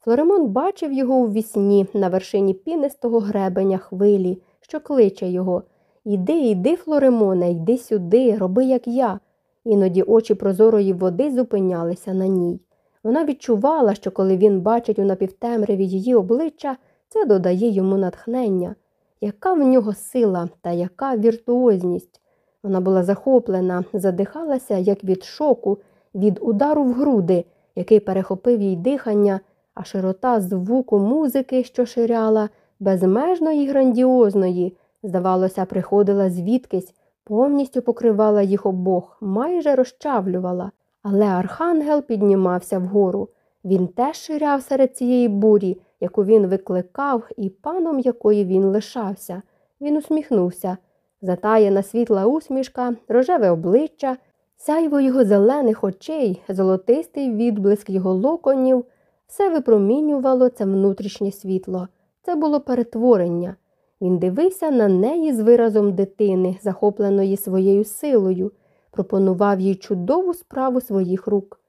B: Флоремон бачив його у вісні на вершині пінистого гребеня хвилі, що кличе його Іди, іди, Флоремоне, йди сюди, роби, як я. Іноді очі прозорої води зупинялися на ній. Вона відчувала, що коли він бачить у напівтемряві її обличчя, це додає йому натхнення. Яка в нього сила та яка віртуозність. Вона була захоплена, задихалася, як від шоку, від удару в груди, який перехопив їй дихання, а широта звуку музики, що ширяла, безмежної й грандіозної, здавалося, приходила звідкись, повністю покривала їх обох, майже розчавлювала. Але архангел піднімався вгору. Він теж ширяв серед цієї бурі, яку він викликав, і паном якої він лишався. Він усміхнувся. Затаєна світла усмішка, рожеве обличчя, сяйво його зелених очей, золотистий відблиск його локонів, все випромінювало це внутрішнє світло. Це було перетворення. Він дивився на неї з виразом дитини, захопленої своєю силою, пропонував їй чудову справу своїх рук.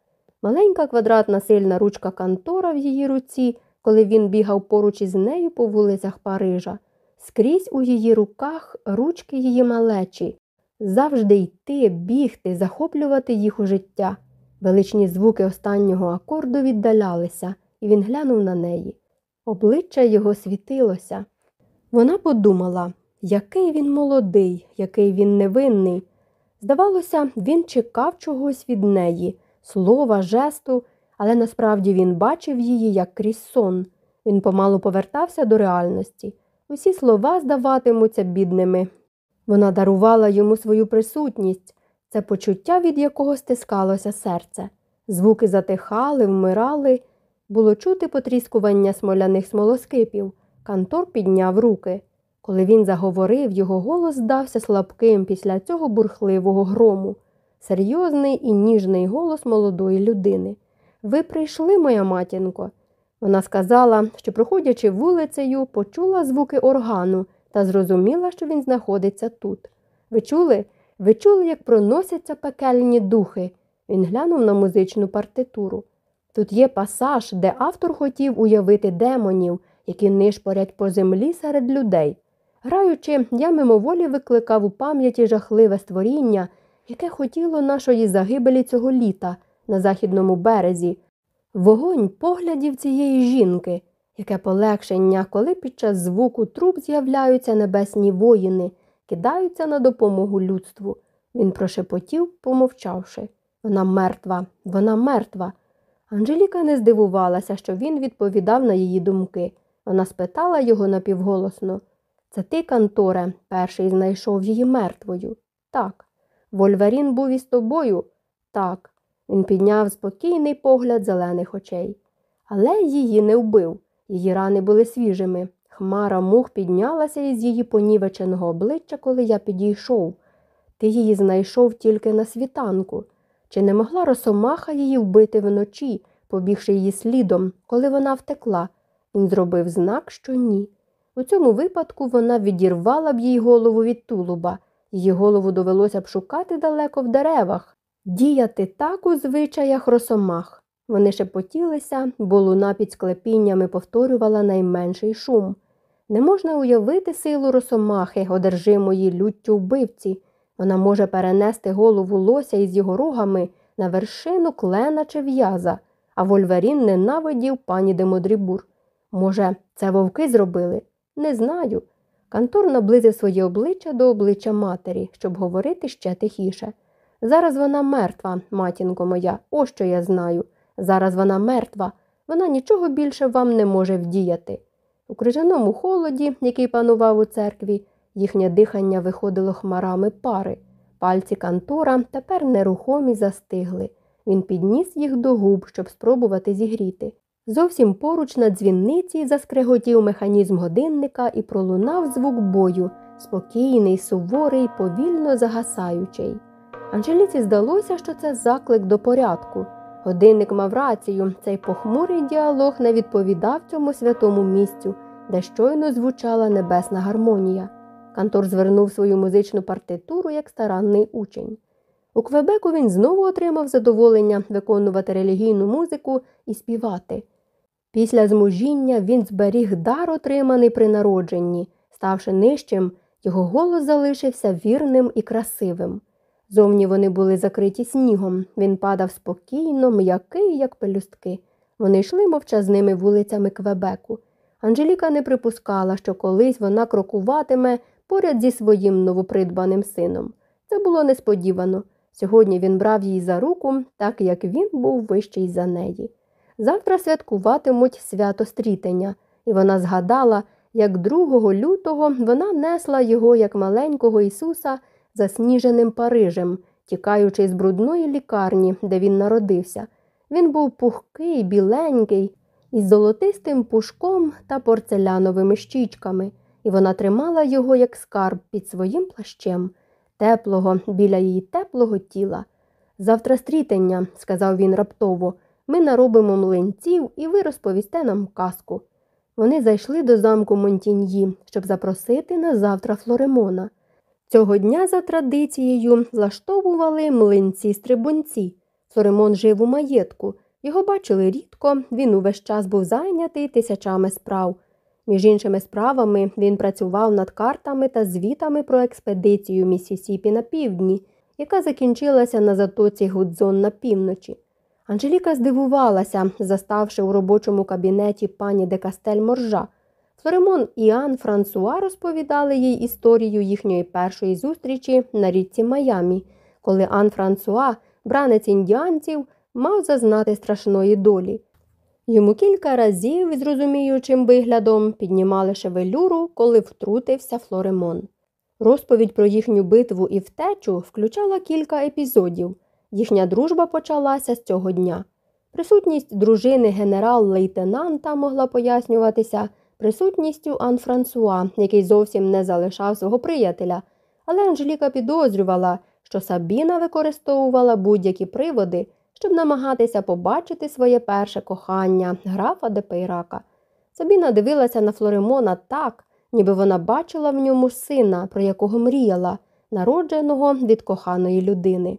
B: Маленька квадратна сильна ручка Кантора в її руці, коли він бігав поруч із нею по вулицях Парижа, скрізь у її руках ручки її малечі, завжди йти, бігти, захоплювати їх у життя. Величні звуки останнього акорду віддалялися, і він глянув на неї. Обличчя його світилося. Вона подумала, який він молодий, який він невинний. Здавалося, він чекав чогось від неї, слова, жесту, але насправді він бачив її як крізь сон. Він помалу повертався до реальності. Усі слова здаватимуться бідними. Вона дарувала йому свою присутність, це почуття, від якого стискалося серце. Звуки затихали, вмирали. Було чути потріскування смоляних смолоскипів. Кантор підняв руки. Коли він заговорив, його голос здався слабким після цього бурхливого грому. Серйозний і ніжний голос молодої людини. Ви прийшли, моя матінко. Вона сказала, що, проходячи вулицею, почула звуки органу та зрозуміла, що він знаходиться тут. Ви чули? Ви чули, як проносяться пекельні духи? Він глянув на музичну партитуру. Тут є пасаж, де автор хотів уявити демонів, які нишпорять по землі серед людей. Граючи, я мимоволі викликав у пам'яті жахливе створіння, яке хотіло нашої загибелі цього літа на західному березі, вогонь поглядів цієї жінки, яке полегшення, коли під час звуку труб з'являються небесні воїни, кидаються на допомогу людству. Він прошепотів, помовчавши. Вона мертва, вона мертва. Анжеліка не здивувалася, що він відповідав на її думки. Вона спитала його напівголосно Це ти, Канторе, перший знайшов її мертвою? Так. Вольверін був із тобою? Так. Він підняв спокійний погляд зелених очей. Але її не вбив. Її рани були свіжими. Хмара мух піднялася із її понівеченого обличчя, коли я підійшов. Ти її знайшов тільки на світанку. Чи не могла росомаха її вбити вночі, побігши її слідом, коли вона втекла? Він зробив знак, що ні. У цьому випадку вона відірвала б їй голову від тулуба. Її голову довелося б шукати далеко в деревах, діяти так у звичаях росомах. Вони шепотілися, бо луна під склепіннями повторювала найменший шум. Не можна уявити силу росомахи, одержимої люттю вбивці. Вона може перенести голову лося із його рогами на вершину клена чи в'яза, а Вольверін ненавидів пані Демодрібур. Може, це вовки зробили? Не знаю. Кантор наблизив своє обличчя до обличчя матері, щоб говорити ще тихіше. Зараз вона мертва, матінко моя, ось що я знаю. Зараз вона мертва, вона нічого більше вам не може вдіяти. У крижаному холоді, який панував у церкві, їхнє дихання виходило хмарами пари. Пальці Кантора тепер нерухомі застигли. Він підніс їх до губ, щоб спробувати зігріти. Зовсім поруч на дзвінниці заскреготів механізм годинника і пролунав звук бою, спокійний, суворий, повільно загасаючий. Анжеліці здалося, що це заклик до порядку. Годинник мав рацію, цей похмурий діалог не відповідав цьому святому місцю, де щойно звучала небесна гармонія. Кантор звернув свою музичну партитуру як старанний учень. У Квебеку він знову отримав задоволення виконувати релігійну музику і співати. Після змужіння він зберіг дар, отриманий при народженні, ставши нижчим, його голос залишився вірним і красивим. Зовні вони були закриті снігом, він падав спокійно, м'який, як пелюстки. Вони йшли мовчазними вулицями Квебеку. Анжеліка не припускала, що колись вона крокуватиме поряд зі своїм новопридбаним сином. Це було несподівано. Сьогодні він брав її за руку, так як він був вищий за неї. Завтра святкуватимуть свято стрітення, і вона згадала, як 2 лютого вона несла його як маленького Ісуса засніженим Парижем, тікаючи з брудної лікарні, де він народився. Він був пухкий, біленький, із золотистим пушком та порцеляновими щічками, і вона тримала його як скарб під своїм плащем, теплого біля її теплого тіла. Завтра стрітення, сказав він раптово, ми наробимо млинців, і ви розповісте нам казку. Вони зайшли до замку Монтіньї, щоб запросити на завтра Флоремона. Цього дня, за традицією, влаштовували млинці стрибунці. Флоремон жив у маєтку. Його бачили рідко, він увесь час був зайнятий тисячами справ. Між іншими справами він працював над картами та звітами про експедицію Міссісіпі на півдні, яка закінчилася на затоці Гудзон на півночі. Анжеліка здивувалася, заставши у робочому кабінеті пані де Кастель Моржа. Флорімон і Ан Франсуа розповідали їй історію їхньої першої зустрічі на річці Майамі, коли Ан Франсуа, бранець індіанців, мав зазнати страшної долі. Йому кілька разів, з розуміючим виглядом, піднімали шевелюру, коли втрутився Флоремон. Розповідь про їхню битву і втечу включала кілька епізодів. Їхня дружба почалася з цього дня. Присутність дружини генерал-лейтенанта могла пояснюватися присутністю Ан Франсуа, який зовсім не залишав свого приятеля, але Анжеліка підозрювала, що Сабіна використовувала будь-які приводи, щоб намагатися побачити своє перше кохання, графа де Пейрака. Сабіна дивилася на Флоремона так, ніби вона бачила в ньому сина, про якого мріяла, народженого від коханої людини.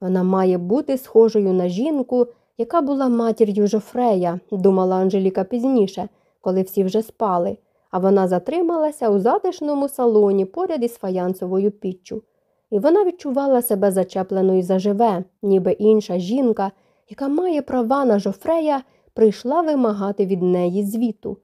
B: Вона має бути схожою на жінку, яка була матір'ю Жофрея, думала Анжеліка пізніше, коли всі вже спали, а вона затрималася у затишному салоні поряд із фаянсовою піччю. І вона відчувала себе зачепленою заживе, ніби інша жінка, яка має права на Жофрея, прийшла вимагати від неї звіту.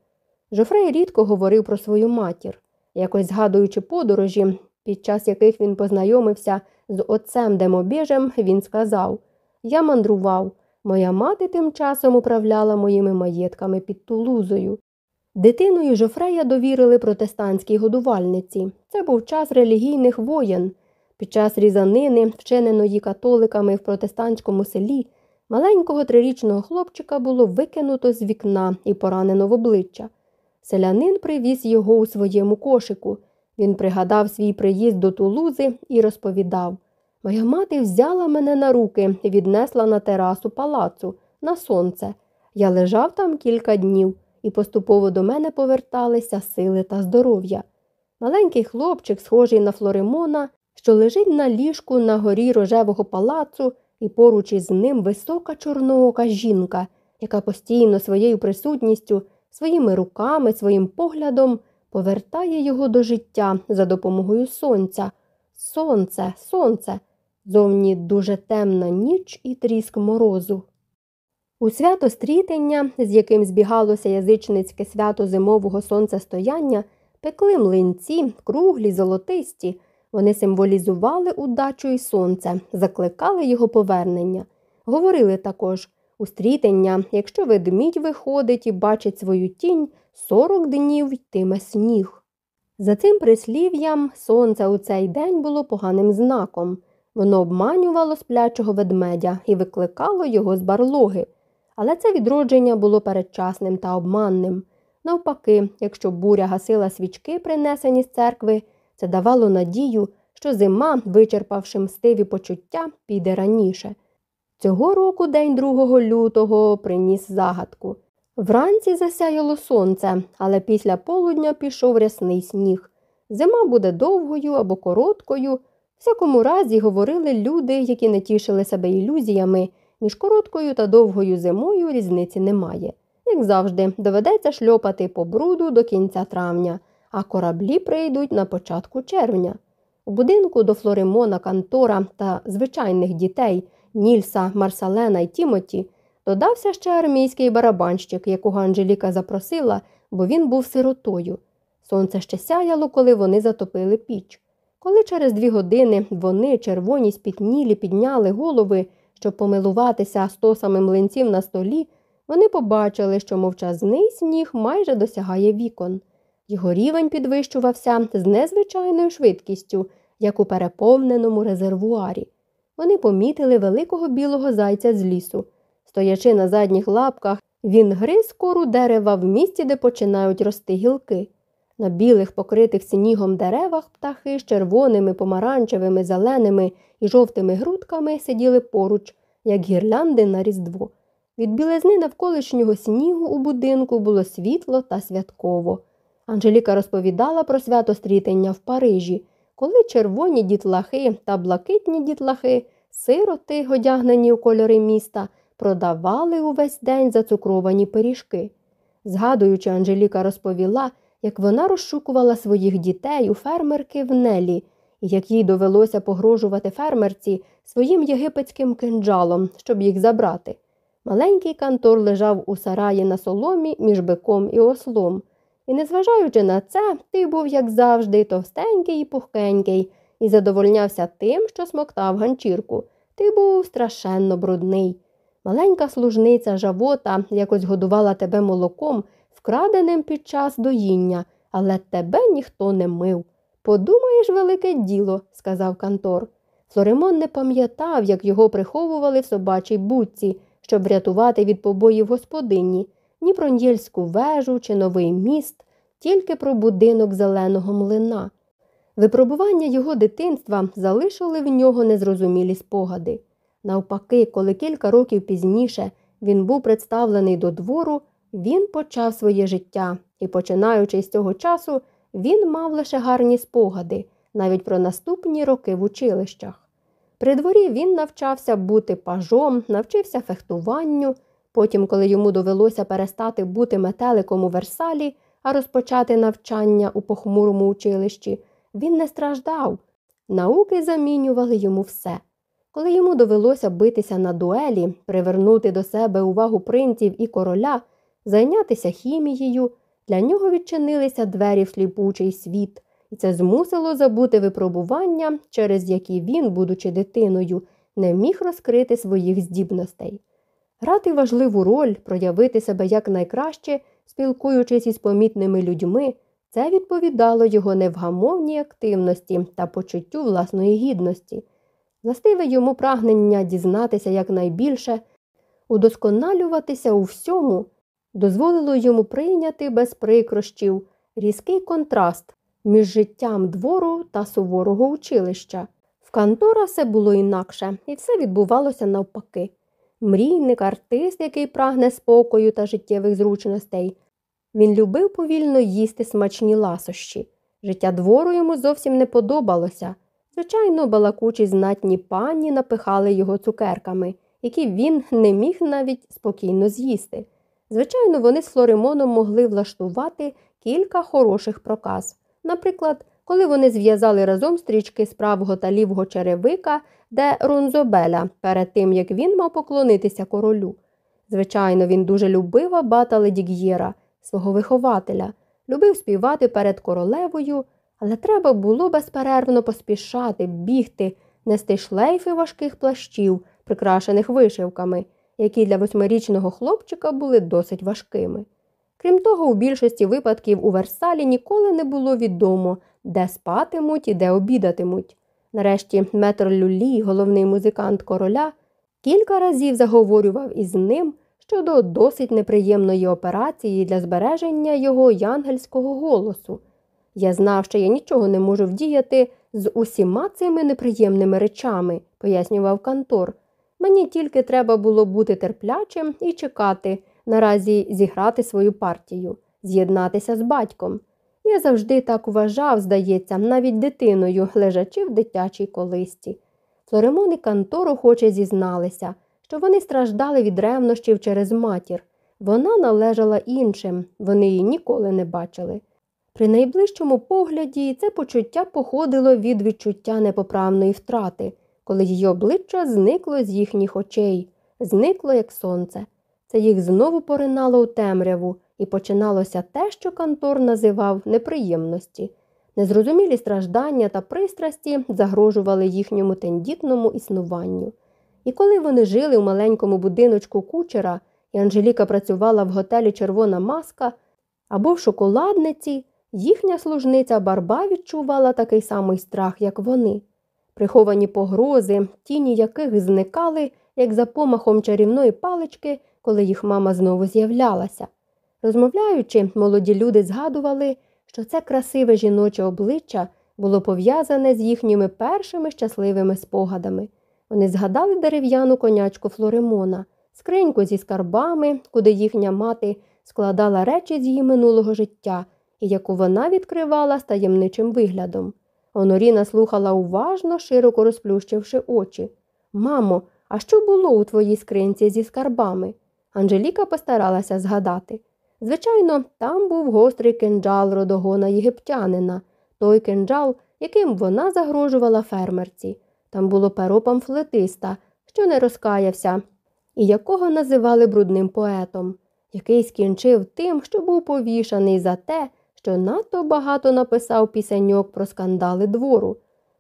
B: Жофрей рідко говорив про свою матір, якось згадуючи подорожі, під час яких він познайомився з отцем Демобіжем, він сказав Я мандрував, моя мати тим часом управляла моїми маєтками під Тулузою. Дитиною Жофрея довірили протестантській годувальниці. Це був час релігійних воєн. Під час різанини, вчиненої католиками в протестантському селі, маленького трирічного хлопчика було викинуто з вікна і поранено в обличчя. Селянин привіз його у своєму кошику. Він пригадав свій приїзд до Тулузи і розповідав Моя мати взяла мене на руки і віднесла на терасу палацу, на сонце. Я лежав там кілька днів, і поступово до мене поверталися сили та здоров'я. Маленький хлопчик, схожий на Флоремона, що лежить на ліжку на горі рожевого палацу, і поруч із ним висока чорноока жінка, яка постійно своєю присутністю, своїми руками, своїм поглядом повертає його до життя за допомогою сонця. Сонце, сонце. Зовні дуже темна ніч і тріск морозу. У свято стрітення, з яким збігалося язичницьке свято зимового сонцестояння, пекли млинці, круглі, золотисті. Вони символізували удачу і сонце, закликали його повернення. Говорили також у стрітення, якщо ведмідь виходить і бачить свою тінь, сорок днів йтиме сніг. За цим прислів'ям сонце у цей день було поганим знаком. Воно обманювало сплячого ведмедя і викликало його з барлоги. Але це відродження було передчасним та обманним. Навпаки, якщо буря гасила свічки, принесені з церкви, це давало надію, що зима, вичерпавши мстиві почуття, піде раніше. Цього року день 2 лютого приніс загадку. Вранці засяяло сонце, але після полудня пішов рясний сніг. Зима буде довгою або короткою. Всякому разі говорили люди, які не тішили себе ілюзіями. Між короткою та довгою зимою різниці немає. Як завжди, доведеться шльопати по бруду до кінця травня, а кораблі прийдуть на початку червня. У будинку до Флоримона Кантора та звичайних дітей Нільса, Марсалена і Тімоті додався ще армійський барабанщик, якого Анжеліка запросила, бо він був сиротою. Сонце ще сяяло, коли вони затопили піч. Коли через дві години вони, червоні спітнілі, підняли голови, щоб помилуватися стосами млинців на столі, вони побачили, що мовчазний сніг майже досягає вікон. Його рівень підвищувався з незвичайною швидкістю, як у переповненому резервуарі. Вони помітили великого білого зайця з лісу. Стоячи на задніх лапках, він гриз кору дерева в місці, де починають рости гілки. На білих, покритих снігом деревах птахи з червоними, помаранчевими, зеленими і жовтими грудками сиділи поруч, як гірлянди на різдво. Від білизни навколишнього снігу у будинку було світло та святково. Анжеліка розповідала про свято стрітення в Парижі, коли червоні дітлахи та блакитні дітлахи, сироти, одягнені у кольори міста, продавали увесь день зацукровані пиріжки. Згадуючи, Анжеліка розповіла, як вона розшукувала своїх дітей у фермерки в Нелі, і як їй довелося погрожувати фермерці своїм єгипетським кинджалом, щоб їх забрати. Маленький кантор лежав у сараї на соломі між биком і ослом. І, незважаючи на це, ти був, як завжди, товстенький і пухкенький, і задовольнявся тим, що смоктав ганчірку. Ти був страшенно брудний. Маленька служниця жавота якось годувала тебе молоком, вкраденим під час доїння, але тебе ніхто не мив. Подумаєш, велике діло, сказав Кантор. Флоримон не пам'ятав, як його приховували в собачій будці, щоб врятувати від побоїв господині, ні про Нєльську вежу чи новий міст, тільки про будинок зеленого млина. Випробування його дитинства залишили в нього незрозумілі спогади. Навпаки, коли кілька років пізніше він був представлений до двору, він почав своє життя, і, починаючи з цього часу, він мав лише гарні спогади, навіть про наступні роки в училищах. При дворі він навчався бути пажом, навчився фехтуванню. Потім, коли йому довелося перестати бути метеликом у Версалі, а розпочати навчання у похмурому училищі, він не страждав. Науки замінювали йому все. Коли йому довелося битися на дуелі, привернути до себе увагу принців і короля, зайнятися хімією, для нього відчинилися двері в сліпучий світ, і це змусило забути випробування, через які він, будучи дитиною, не міг розкрити своїх здібностей. Грати важливу роль, проявити себе якнайкраще, спілкуючись із помітними людьми, це відповідало його невгамовній активності та почуттю власної гідності. Властиве йому прагнення дізнатися якнайбільше, удосконалюватися у всьому, дозволило йому прийняти без прикрощів різкий контраст між життям двору та суворого училища. В Кантора все було інакше, і все відбувалося навпаки. Мрійник, артист, який прагне спокою та життєвих зручностей. Він любив повільно їсти смачні ласощі. Життя двору йому зовсім не подобалося. Звичайно, балакучі знатні пані напихали його цукерками, які він не міг навіть спокійно з'їсти. Звичайно, вони з Флоримоном могли влаштувати кілька хороших проказ, наприклад, коли вони зв'язали разом стрічки з правого та лівого черевика де Рунзобеля перед тим, як він мав поклонитися королю. Звичайно, він дуже любив абата Ледіг'єра, свого вихователя, любив співати перед королевою, але треба було безперервно поспішати, бігти, нести шлейфи важких плащів, прикрашених вишивками, які для восьмирічного хлопчика були досить важкими. Крім того, у більшості випадків у Версалі ніколи не було відомо, де спатимуть і де обідатимуть. Нарешті метр Люлі, головний музикант короля, кілька разів заговорював із ним щодо досить неприємної операції для збереження його янгельського голосу. Я знав, що я нічого не можу вдіяти з усіма цими неприємними речами, пояснював Кантор. Мені тільки треба було бути терплячим і чекати, наразі зіграти свою партію, з'єднатися з батьком. Я завжди так вважав, здається, навіть дитиною, лежачи в дитячій колисті. Флоремон і Кантор охоче зізналися, що вони страждали від ревнощів через матір. Вона належала іншим, вони її ніколи не бачили. При найближчому погляді це почуття походило від відчуття непоправної втрати, коли її обличчя зникло з їхніх очей, зникло, як сонце. Це їх знову поринало у темряву, і починалося те, що Кантор називав неприємності. Незрозумілі страждання та пристрасті загрожували їхньому тендітному існуванню. І коли вони жили у маленькому будиночку кучера, і Анжеліка працювала в готелі Червона маска або в шоколадниці, їхня служниця барба відчувала такий самий страх, як вони. Приховані погрози, тіні яких зникали, як за помахом чарівної палички, коли їх мама знову з'являлася. Розмовляючи, молоді люди згадували, що це красиве жіноче обличчя було пов'язане з їхніми першими щасливими спогадами. Вони згадали дерев'яну конячку Флоремона, скриньку зі скарбами, куди їхня мати складала речі з її минулого життя і яку вона відкривала з таємничим виглядом. Оноріна слухала уважно, широко розплющивши очі. Мамо, а що було у твоїй скринці зі скарбами? Анжеліка постаралася згадати. Звичайно, там був гострий кинджал родогона єгиптянина, той кинджал, яким вона загрожувала фермерці. Там було перо памфлетиста, що не розкаявся, і якого називали брудним поетом, який скінчив тим, що був повішаний за те, що надто багато написав пісеньок про скандали двору.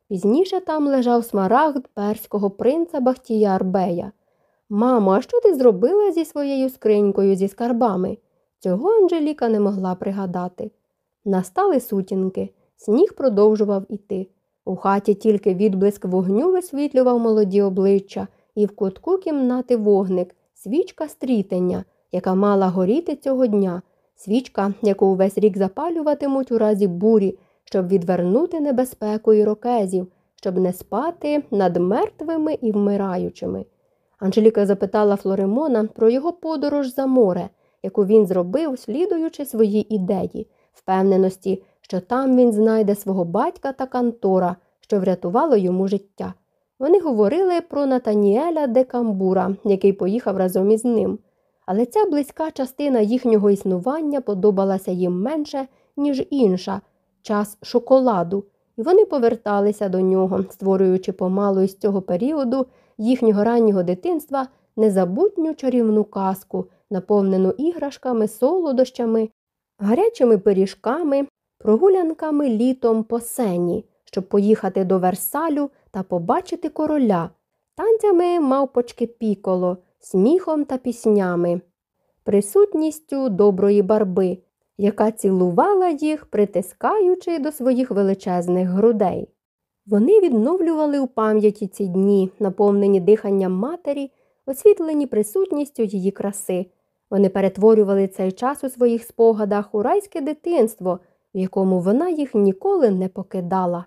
B: Пізніше там лежав смарагд перського принца Бахтіяр Бея. Мамо, а що ти зробила зі своєю скринькою зі скарбами? Цього Анжеліка не могла пригадати. Настали сутінки, сніг продовжував іти. У хаті тільки відблиск вогню висвітлював молоді обличчя, і в кутку кімнати вогник, свічка стрітення, яка мала горіти цього дня, свічка, яку увесь рік запалюватимуть у разі бурі, щоб відвернути небезпеку ірокезів, щоб не спати над мертвими і вмираючими. Анжеліка запитала Флоремона про його подорож за море, яку він зробив, слідуючи своїй ідеї, впевненості, що там він знайде свого батька та кантора, що врятувало йому життя. Вони говорили про Натаніеля де Камбура, який поїхав разом із ним. Але ця близька частина їхнього існування подобалася їм менше, ніж інша час шоколаду, і вони поверталися до нього, створюючи помалу із цього періоду їхнього раннього дитинства незабутню чарівну казку, наповнену іграшками, солодощами, гарячими пиріжками, прогулянками літом по сені, щоб поїхати до Версалю та побачити короля, танцями мавпочки піколо, сміхом та піснями, присутністю доброї барби, яка цілувала їх, притискаючи до своїх величезних грудей. Вони відновлювали у пам'яті ці дні, наповнені диханням матері, освітлені присутністю її краси. Вони перетворювали цей час у своїх спогадах у райське дитинство, в якому вона їх ніколи не покидала.